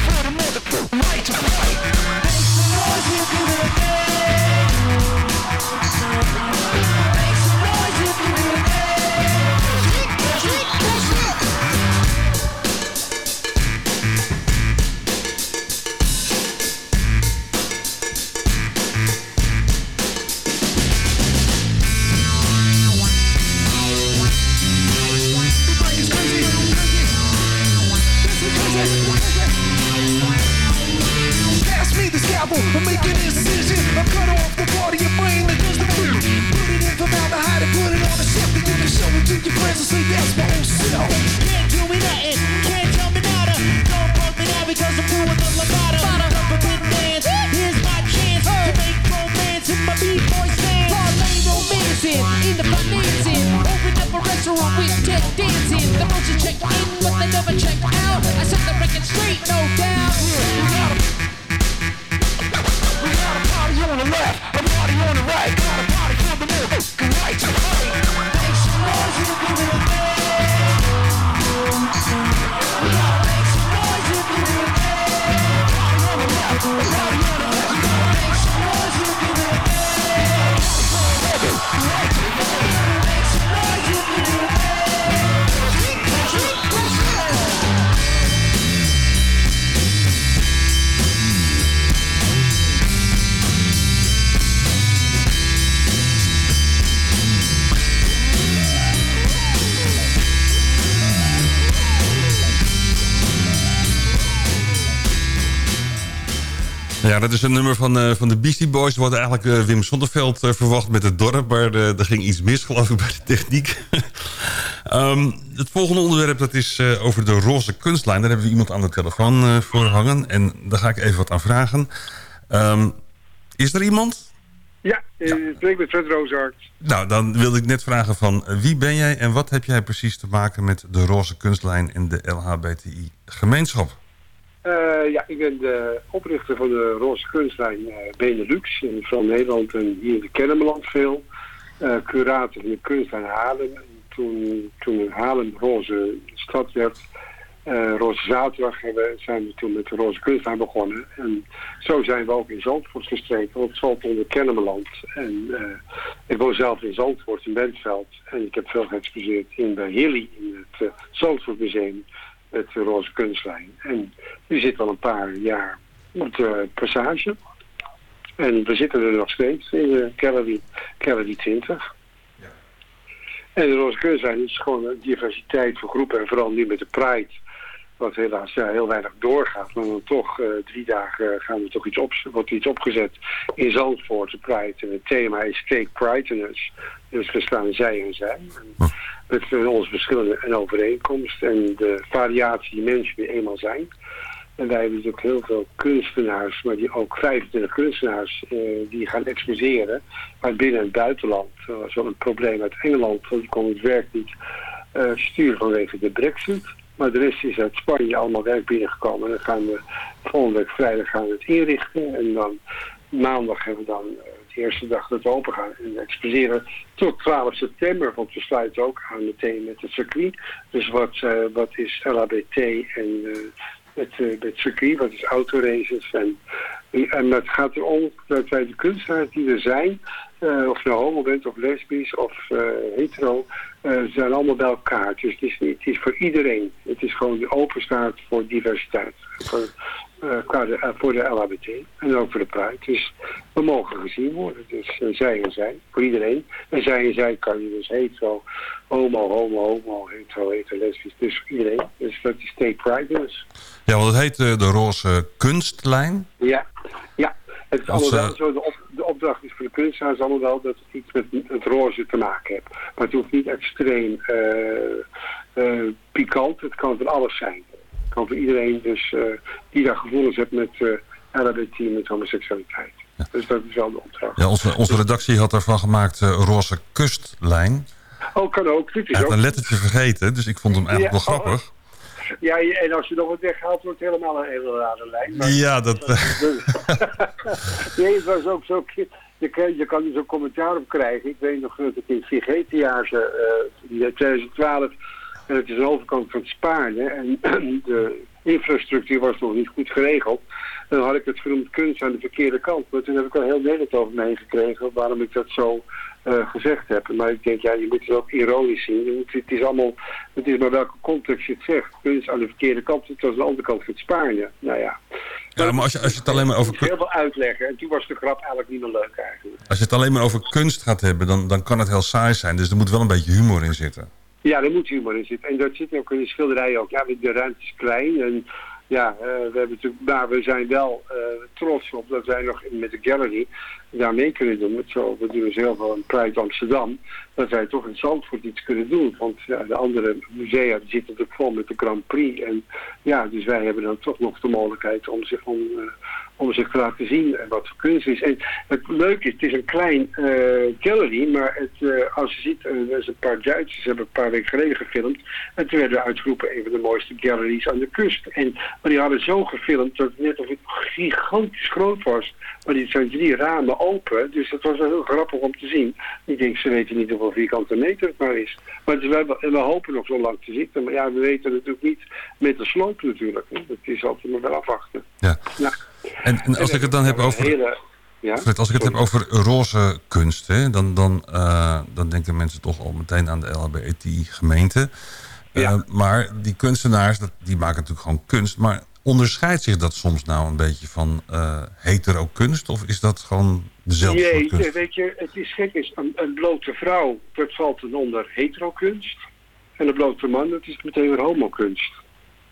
Ja, dat is een nummer van, eh, van de Beastie Boys. We hadden eigenlijk eh, Wim Sonderveld eh, verwacht met het dorp... maar er ging iets mis, geloof ik, bij de techniek. Ehm, het volgende onderwerp dat is over de roze kunstlijn. Daar hebben we iemand aan de telefoon voor hangen. En daar ga ik even wat aan vragen. Ehm, is er iemand? Ja, eh, ik met Fred Rozart. Nou, dan wilde ik net vragen van wie ben jij... en wat heb jij precies te maken met de roze kunstlijn... en de LHBTI-gemeenschap? Eh, ja, ik ben de oprichter van de Roze Kunstlijn eh, Benelux. In van Nederland en hier in de Kennemerland veel. Eh, curator van de kunstlijn Haarlem. En toen, toen Haarlem roze stad werd, Roze Zaterdag, zijn we toen met de Roze Kunstlijn begonnen. En zo zijn we ook in Zandvoort gestreken, want het valt onder Kennemerland. En ik woon zelf in Zandvoort, in Bentveld. En ik heb veel geëxposeerd in bij Hilly, in het uh, Zandvoort Museum met de roze kunstlijn. En die zit al een paar jaar op de passage. En we zitten er nog steeds in de Gallery, Gallery 20. En de roze kunstlijn is gewoon een diversiteit voor groepen. En vooral nu met de Pride, wat helaas ja, heel weinig doorgaat. Maar dan toch eh, drie dagen gaan we toch iets op, wordt er iets opgezet in Zandvoort, de Pride. En het thema is Take Pride in Us. Dus we staan zij en zij. En met eh, onze verschillende en overeenkomsten en de variatie die mensen weer eenmaal zijn. En wij hebben natuurlijk heel veel kunstenaars, maar die ook 25 kunstenaars eh, die gaan exposeren. Maar binnen en buitenland. Dat was wel een probleem uit Engeland, want die kon het werk niet eh, sturen vanwege de brexit. Maar de rest is uit Spanje allemaal werk binnengekomen. En dan gaan we volgende week vrijdag gaan we het inrichten. En dan maandag hebben we dan eh, eerste dag dat we open gaan en exposeren tot 12 september. Want we sluiten ook aan meteen met het circuit. Dus wat, eh, wat is LHBT en eh, met, eh, het circuit, wat is autoraces. En, en het gaat erom dat wij de kunstenaars die er zijn, of je nou homo bent of lesbisch of hetero, eh, zijn allemaal bij elkaar. Dus het is, niet, het is voor iedereen. Het is gewoon die open staat voor diversiteit. Voor, eh, de, eh, voor de LHBT en ook voor de Pride. Dus we mogen gezien worden. Dus zij en zij, voor iedereen. En zij en zij kan je dus hetero, homo, homo, homo, hetero, hetero, lesbisch. Dus voor iedereen. Dus dat is Take Pride dus. Ja, want het heet de roze kunstlijn. Ja, ja. Het is allemaal wel zo, de, op, opdracht is voor de kunstenaars allemaal wel dat het iets met het roze te maken heeft. Maar het hoeft niet extreem eh, eh, pikant, het kan van alles zijn. Het kan voor iedereen dus, eh, die daar gevoelens heeft met LHBT, met homoseksualiteit. Dus dat is wel de opdracht. Ja, onze, onze redactie had ervan gemaakt roze kustlijn. Oh, kan ook. Dit is Hij had ook. een lettertje vergeten, dus ik vond hem eigenlijk Ja, wel oh, grappig. Ja, en als je nog wat weghaalt, wordt het helemaal een hele rare lijn. Maar- Ja, dat... nee, het was ook zo... Je kan, je kan er zo'n commentaar op krijgen. Ik weet nog dat ik in eh, in 2012... En het is de overkant van Spaarne. En de infrastructuur was nog niet goed geregeld. En dan had ik het genoemd kunst aan de verkeerde kant. Maar toen heb ik al heel Nederland over me heen gekregen. Waarom ik dat zo eh, gezegd heb. Maar ik denk, ja, je moet het ook ironisch zien. Je moet- het is allemaal... Het is maar welke context je het zegt. Kunst aan de verkeerde kant. Het was aan de andere kant van Spaarne. Nou ja. ja, maar als je, als je het alleen maar over heel veel uitleggen. En toen was de grap eigenlijk niet meer leuk eigenlijk. Als je het alleen maar over kunst gaat hebben, dan, dan kan het heel saai zijn. Dus er moet wel een beetje humor in zitten. Ja, daar moet humor in zitten. En dat zit ook in de schilderij ook. Ja, de ruimte is klein. En ja, eh, we, hebben natuurlijk, maar we zijn wel eh, trots op dat wij nog met de gallery daar mee kunnen doen. Met zo, we doen dus heel veel in Pride Amsterdam. Dat wij toch in Zandvoort iets kunnen doen. Want de andere musea die zitten natuurlijk vol met de Grand Prix. En ja, dus wij hebben dan toch nog de mogelijkheid om zich, om, eh, om zich te laten zien en wat voor kunst is. En het leuke is, het is een klein eh, gallery, maar het, eh, als je ziet, er is een paar Duitsers hebben een paar weken geleden gefilmd. En toen werden we uitgeroepen een van de mooiste galleries aan de kust. En, maar die hadden zo gefilmd dat het net of het gigantisch groot was. Maar die zijn drie ramen open, dus dat was wel heel grappig om te zien. Ik denk, ze weten niet hoeveel vierkante meter het maar is. Maar het we hopen nog zo lang te zitten. Maar ja, we weten natuurlijk niet met de sloop natuurlijk. hè. Dat is altijd maar wel afwachten. Ja. Ja. En, en als ik het dan heb over... Hele, ja? Fred, als ik het heb over roze kunst, hè, dan, dan, eh, dan denken mensen toch al meteen aan de LHBT-gemeente. Eh, maar die kunstenaars, dat, die maken natuurlijk gewoon kunst. Maar onderscheidt zich dat soms nou een beetje van eh hetero kunst? Of is dat gewoon dezelfde soort Nee, kunst? weet je, het is gek. Is een, een blote vrouw, dat valt dan onder heterokunst. En een blote man, dat is meteen weer homokunst.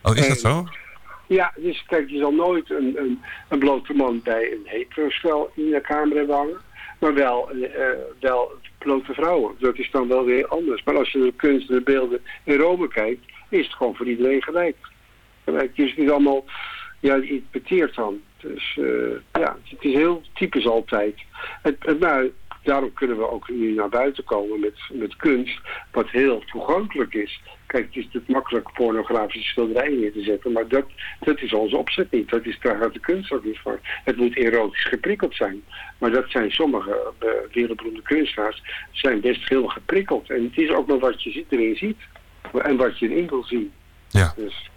Oh, is dat zo? Ja, dus kijk, je zal nooit een, een, een blote man bij een hetero-stel in de kamer hebben hangen. Maar wel, eh, wel blote vrouwen. Dat is dan wel weer anders. Maar als je de kunst en de beelden in Rome kijkt, is het gewoon voor iedereen gelijk. Dus het is allemaal, ja, je interpreteert dan. Dus eh, ja, het is heel typisch altijd. Het, daarom kunnen we ook nu naar buiten komen met, met kunst, wat heel toegankelijk is. Kijk, het is natuurlijk makkelijk pornografische schilderijen neer te zetten, maar dat, dat is onze opzet niet. Dat is daar gaat de kunst ook niet voor. Het moet erotisch geprikkeld zijn. Maar dat zijn sommige uh, wereldberoemde kunstenaars, zijn best heel geprikkeld. En het is ook maar wat je ziet, erin ziet en wat je erin wil zien. Ja. Dus,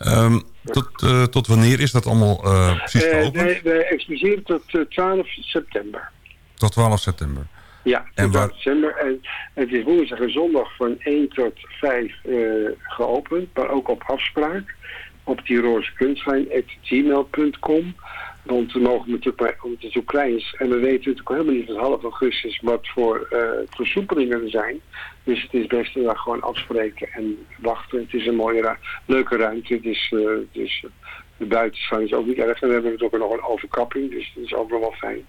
Ehm, tot, eh, tot wanneer is dat allemaal eh, precies eh, geopend? wij exposeren tot eh, 12 september. Tot 12 september. Ja, En tot waar- december. En het is woensdag en zondag van 1 tot 5 eh, geopend, maar ook op afspraak. Op die. Want we mogen natuurlijk maar, omdat het zo klein is. En we weten natuurlijk helemaal niet van half augustus wat voor versoepelingen er zijn. Dus het is best dat we gewoon afspreken en wachten. Het is een mooie, ru- leuke ruimte. Het is, eh, dus de buitenstaan is ook niet erg. En we hebben natuurlijk ook nog een overkapping, dus dat is ook nog wel fijn.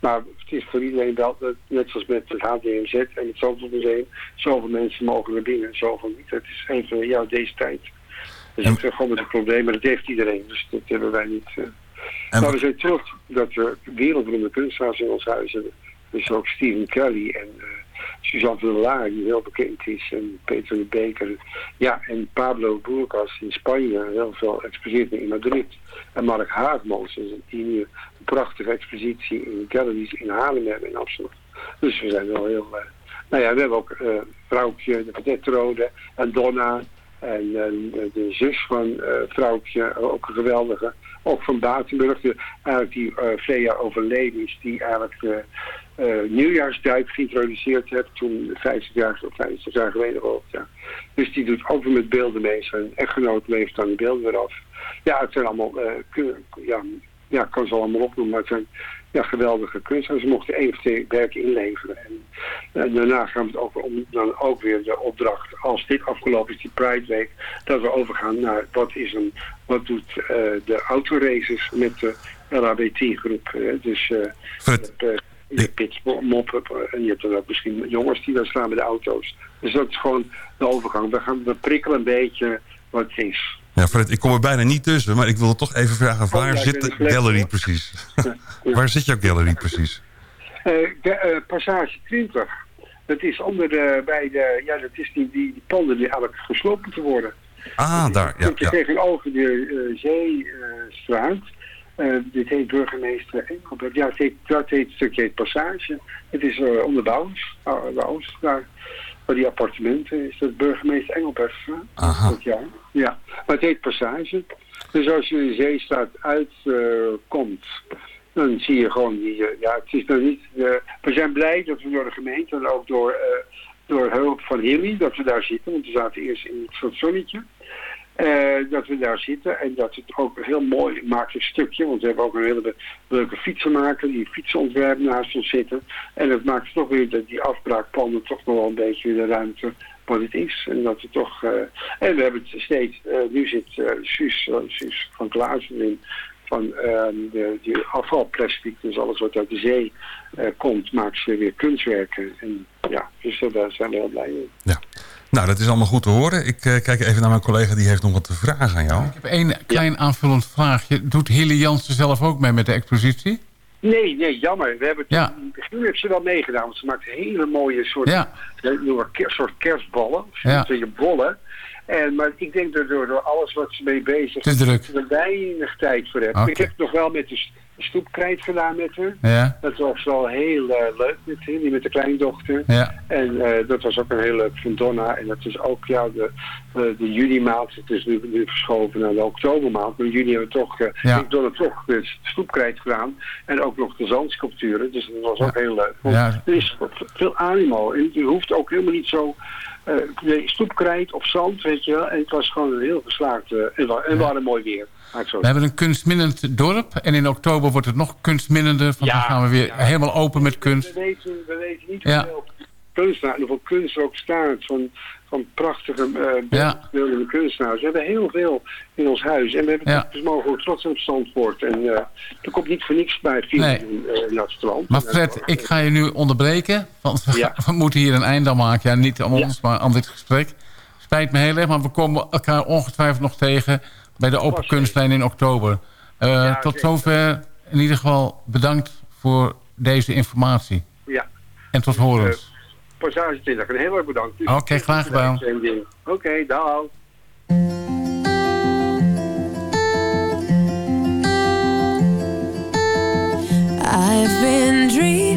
Maar het is voor iedereen wel, net zoals met het HDMZ en het Zandvoortmuseum, zoveel mensen mogen er binnen en zoveel niet. Het is even, ja, deze tijd. Dus ik zeg gewoon met een probleem, maar dat heeft iedereen. Dus dat hebben wij niet. eh. maar we zijn trots dat we wereldberoemde kunstenaars in ons huis hebben. Dus ook Stephen Kelly en eh, Suzanne der Laar, die heel bekend is. En Peter de Beker. Ja, en Pablo Burgas in Spanje, heel veel exposeert in Madrid. En Mark Haagmans, die nu een prachtige expositie in galleries in Haarlem hebben in Amsterdam. Dus we zijn wel heel... eh, nou ja, we hebben ook eh Vrouwtje, de Patetrode en Donna... En eh, de zus van eh vrouwtje, ook een geweldige. Ook van Batenburg, de, eigenlijk die eh twee overleden is, die eigenlijk de eh, nieuwjaarsduik geïntroduceerd heeft toen 50 jaar, of 50 jaar geleden ik, ja. Dus die doet ook weer met beelden mee. Zijn echtgenoot leeft dan de beelden weer af. Ja, het zijn allemaal, eh, kun- ja, ja, ik kan ze allemaal opnoemen, maar het zijn ja, geweldige kunstenaars. Ze mochten één of twee werken inleveren. En, en daarna gaan we het ook, om, dan ook weer de opdracht, als dit afgelopen is, die Pride Week, dat we overgaan naar wat is een, wat doet eh, de autoraces met de LHBT-groep. dus eh eh, je eh, en je hebt dan ook misschien jongens die daar staan met de auto's. Dus dat is gewoon de overgang. We, gaan, we prikkelen een beetje wat het is. Ja. Fred, ik kom er bijna niet tussen, maar ik wil toch even vragen... waar ja, ik zit de er gallery hoor. precies? waar zit jouw gallery precies? Eh, de, eh, passage 20. Dat is onder de, bij de, ja, dat is die, die, die panden die eigenlijk gesloopt moeten worden. Ah, daar, ja. Komt je ja. tegenover de Zeestraat. Eh, dit heet burgemeester Engelbert. Ja, het heet, dat heet, het stukje heet Passage. Het is eh onder de Oost, uh, Oost daar. Waar die appartementen is dat burgemeester Engelbert. Aha. Dat jaar. Ja, maar het heet Passage. Dus als je de Zeestraat uitkomt, dan zie je gewoon die... eh, ja, het is nog niet... eh, we zijn blij dat we door de gemeente en ook door, eh, door hulp van Hilly, dat we daar zitten. Want we zaten eerst in het soort zonnetje. Eh, dat we daar zitten en dat het ook heel mooi maakt een stukje. Want we hebben ook een hele leuke fietsenmaker die fietsenontwerp naast ons zitten. En dat maakt toch weer dat die afbraakpanden toch nog wel een beetje de ruimte wat het is. En dat we toch... eh, en we hebben het steeds... eh, nu zit Suus, van Klaassen in van ehm, de, die afvalplastic, dus alles wat uit de zee komt, maakt ze weer kunstwerken. En ja, dus daar zijn we heel blij mee. Nou, dat is allemaal goed te horen. Ik eh, kijk even naar mijn collega, die heeft nog wat te vragen aan jou. Ik heb één klein aanvullend vraagje. Doet Hilly Jansen zelf ook mee met de expositie? Nee, nee, jammer. We hebben Ja. in het begin heeft ze wel meegedaan, want ze maakt hele mooie soort, Ja. ker- soort kerstballen. Ja. Ja. bollen. En, maar ik denk dat door, door alles wat ze mee bezig druk. dat er weinig tijd voor hebben. Ik heb het nog wel met de stoepkrijt gedaan met haar. Ja. Dat was wel heel eh, leuk met haar, die met de kleindochter. Ja. En eh, dat was ook een heel leuk van Donna. En dat is ook ja, de, de, de juli maand. Het is nu, nu verschoven naar de oktobermaand. Maar in juni hebben we toch, Ja. ik Donna toch de stoepkrijt gedaan. En ook nog de zandsculpturen. Dus dat was ook heel leuk. Want. Er is veel animo. En je hoeft ook helemaal niet zo... eh stoepkrijt of zand, weet je wel. En het was gewoon een heel geslaagde... En, wa- en we hadden mooi weer. We hebben een kunstminnend dorp. En in oktober wordt het nog kunstminnender. Want Ja, dan gaan we weer ja. helemaal open met kunst. We weten, we weten niet Ja. hoeveel hoeveel kunst er ook staat. Van, van prachtige eh Ja. beeldende kunstenaars. We hebben heel veel in ons huis. En we hebben Ja. dus mogen ook trots op Zandvoort. En eh er komt niet voor niks bij vier Nee. eh, naar het strand. Maar Fred, ik ga je nu onderbreken. Want we, Ja. we moeten hier een einde aan maken. Ja, niet aan Ja. ons, maar aan dit gesprek. Spijt me heel erg, maar we komen elkaar ongetwijfeld nog tegen... bij de Open Kunstlijn in oktober. Ja, tot zover in ieder geval bedankt voor deze informatie. Ja, En tot horens. Passage 20. En heel erg bedankt. Oké, graag gedaan. Oké, dag. I've been dreaming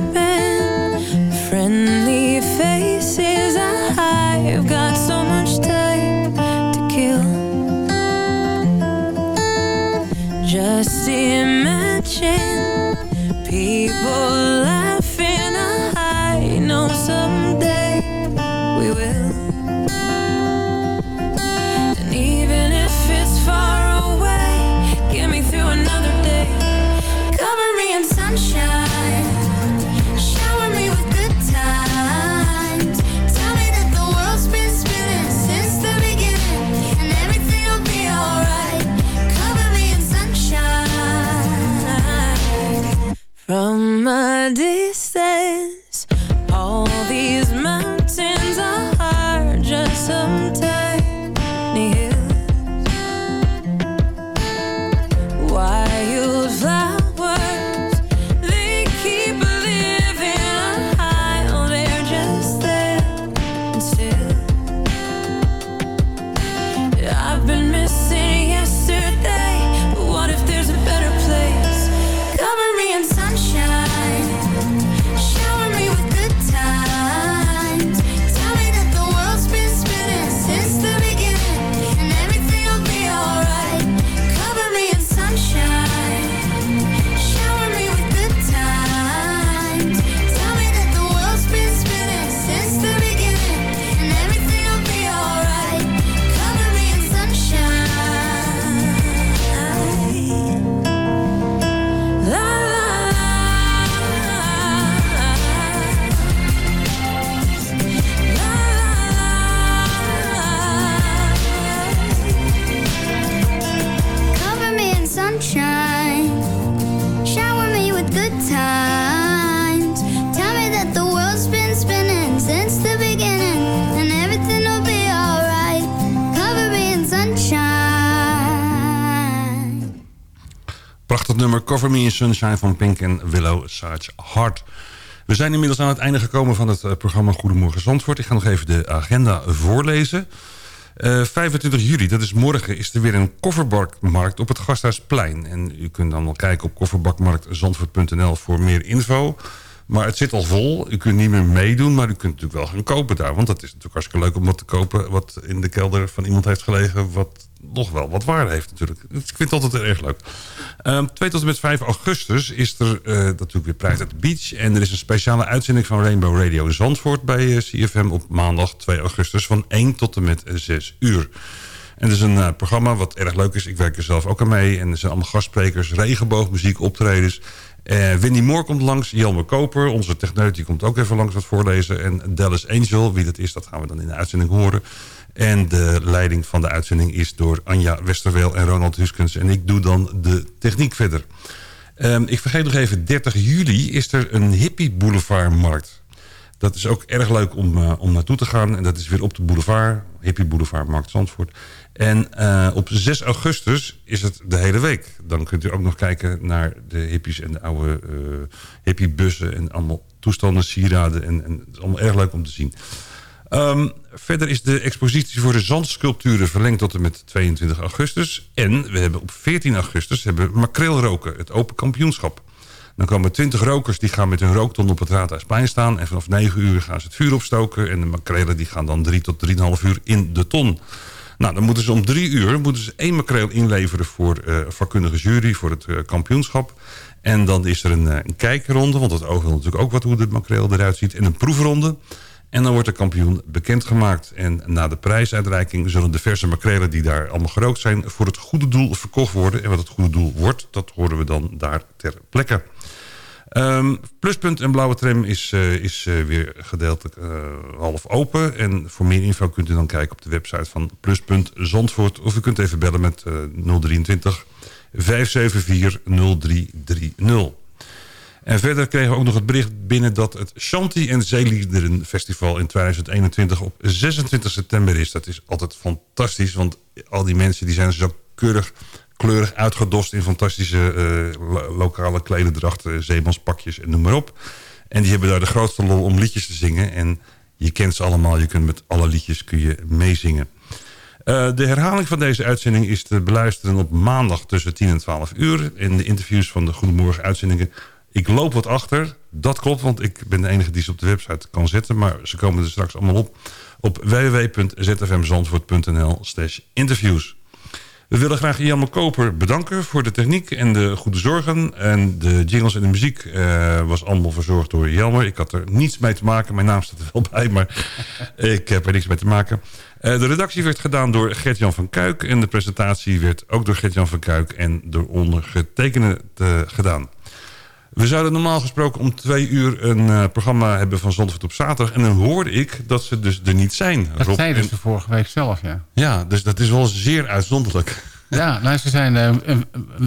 Cover Me in Sunshine van Pink en Willow Sarge Hart. We zijn inmiddels aan het einde gekomen van het eh, programma Goedemorgen Zandvoort. Ik ga nog even de agenda voorlezen. Eh, 25 juli, dat is morgen, is er weer een kofferbakmarkt op het Gasthuisplein. En u kunt dan wel kijken op kofferbakmarktzandvoort.nl voor meer info. Maar het zit al vol. U kunt niet meer meedoen, maar u kunt natuurlijk wel gaan kopen daar. Want dat is natuurlijk hartstikke leuk om wat te kopen... wat in de kelder van iemand heeft gelegen... wat nog wel wat waarde heeft natuurlijk. Ik vind het altijd erg leuk. Ehm 2 tot en met 5 augustus is er eh, natuurlijk weer Pride at the Beach. En er is een speciale uitzending van Rainbow Radio Zandvoort... bij eh, CFM op maandag 2 augustus van 1 tot en met 6 uur. En het is een eh, programma wat erg leuk is. Ik werk er zelf ook aan mee. En er zijn allemaal gastsprekers, regenboogmuziek, optredens... Eh Winnie Moore komt langs, Jelmer Koper, onze techneut, die komt ook even langs wat voorlezen. En Dallas Angel, wie dat is, dat gaan we dan in de uitzending horen. En de leiding van de uitzending is door Anja Westerweel en Ronald Huskens. En ik doe dan de techniek verder. Ehm, ik vergeet nog even, 30 juli is er een hippie boulevardmarkt. Dat is ook erg leuk om, eh, om naartoe te gaan. En dat is weer op de boulevard, hippie boulevard Markt Zandvoort. En eh, op 6 augustus is het de hele week. Dan kunt u ook nog kijken naar de hippies en de oude eh hippiebussen... en allemaal toestanden, sieraden. En, en het is allemaal erg leuk om te zien. Ehm, verder is de expositie voor de zandsculpturen verlengd tot en met 22 augustus. En we hebben op 14 augustus hebben makreelroken, het open kampioenschap. Dan komen 20 rokers die gaan met hun rookton op het Raadhuisplein staan. En vanaf 9 uur gaan ze het vuur opstoken. En de makrelen die gaan dan 3 tot 3,5 uur in de ton. Nou, dan moeten ze om drie uur moeten ze één makreel inleveren voor uh, vakkundige jury, voor het uh, kampioenschap. En dan is er een, uh, een kijkronde, want het oog wil natuurlijk ook wat hoe de makreel eruit ziet. En een proefronde. En dan wordt de kampioen bekendgemaakt. En na de prijsuitreiking zullen de verse makrelen die daar allemaal gerookt zijn... voor het goede doel verkocht worden. En wat het goede doel wordt, dat horen we dan daar ter plekke. Um, pluspunt en blauwe tram is, uh, is uh, weer gedeeltelijk uh, half open. En voor meer info kunt u dan kijken op de website van Pluspunt Zandvoort. Of u kunt even bellen met 023 574 0330. En verder kregen we ook nog het bericht binnen dat het Shanti en Zeeliederen Festival in 2021 op 26 september is. Dat is altijd fantastisch, want al die mensen die zijn zo keurig kleurig uitgedost in fantastische uh, lokale klededrachten, zeemanspakjes en noem maar op. En die hebben daar de grootste lol om liedjes te zingen. En je kent ze allemaal, je kunt met alle liedjes kun je meezingen. Uh, de herhaling van deze uitzending is te beluisteren op maandag tussen 10 en 12 uur. In de interviews van de Goedemorgen uitzendingen. Ik loop wat achter, dat klopt, want ik ben de enige die ze op de website kan zetten. Maar ze komen er straks allemaal op op www.zfmzandvoort.nl slash interviews. We willen graag Jan Koper bedanken voor de techniek en de goede zorgen. En de jingles en de muziek uh, was allemaal verzorgd door Jelmer. Ik had er niets mee te maken. Mijn naam staat er wel bij, maar ik heb er niks mee te maken. Uh, de redactie werd gedaan door Gert-Jan van Kuik. En de presentatie werd ook door Gert-Jan van Kuik en door ondergetekende uh, gedaan. We zouden normaal gesproken om twee uur een uh, programma hebben van Zandvoort op zaterdag. En dan hoorde ik dat ze dus er niet zijn. Dat Rob. zeiden ze vorige week zelf, ja. Ja, dus dat is wel zeer uitzonderlijk. Ja, nou, ze zijn uh,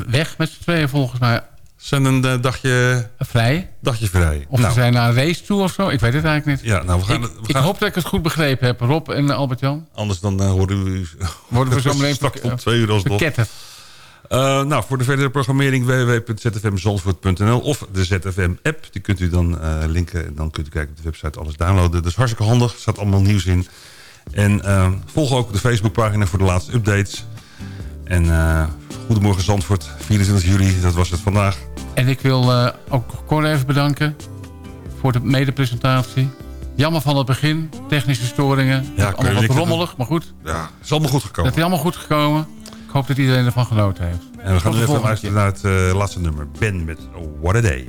weg met z'n tweeën volgens mij. Ze zijn een uh, dagje... Vrij. Dagje vrij. Of nou. ze zijn naar een race toe of zo. Ik weet het eigenlijk niet. Ja, nou, we gaan, ik, we gaan... ik hoop dat ik het goed begrepen heb, Rob en Albert-Jan. Anders dan horen we... Worden we zo meteen straks om twee uur alsnog. Uh, nou, voor de verdere programmering www.zfmzandvoort.nl of de ZFM-app. Die kunt u dan uh, linken en dan kunt u kijken op de website alles downloaden. Dat is hartstikke handig, er staat allemaal nieuws in. En uh, volg ook de Facebookpagina voor de laatste updates. En Goedemorgen Zandvoort, 24 juli, dat was het vandaag. En ik wil ook Cor even bedanken voor de medepresentatie. Jammer van het begin, technische storingen. Ja, allemaal wat rommelig, maar goed. Ja, is allemaal goed gekomen. Het is allemaal goed gekomen. Ik hoop dat iedereen ervan genoten heeft. En we gaan nu even luisteren naar het uh, laatste nummer. Ben met What a Day.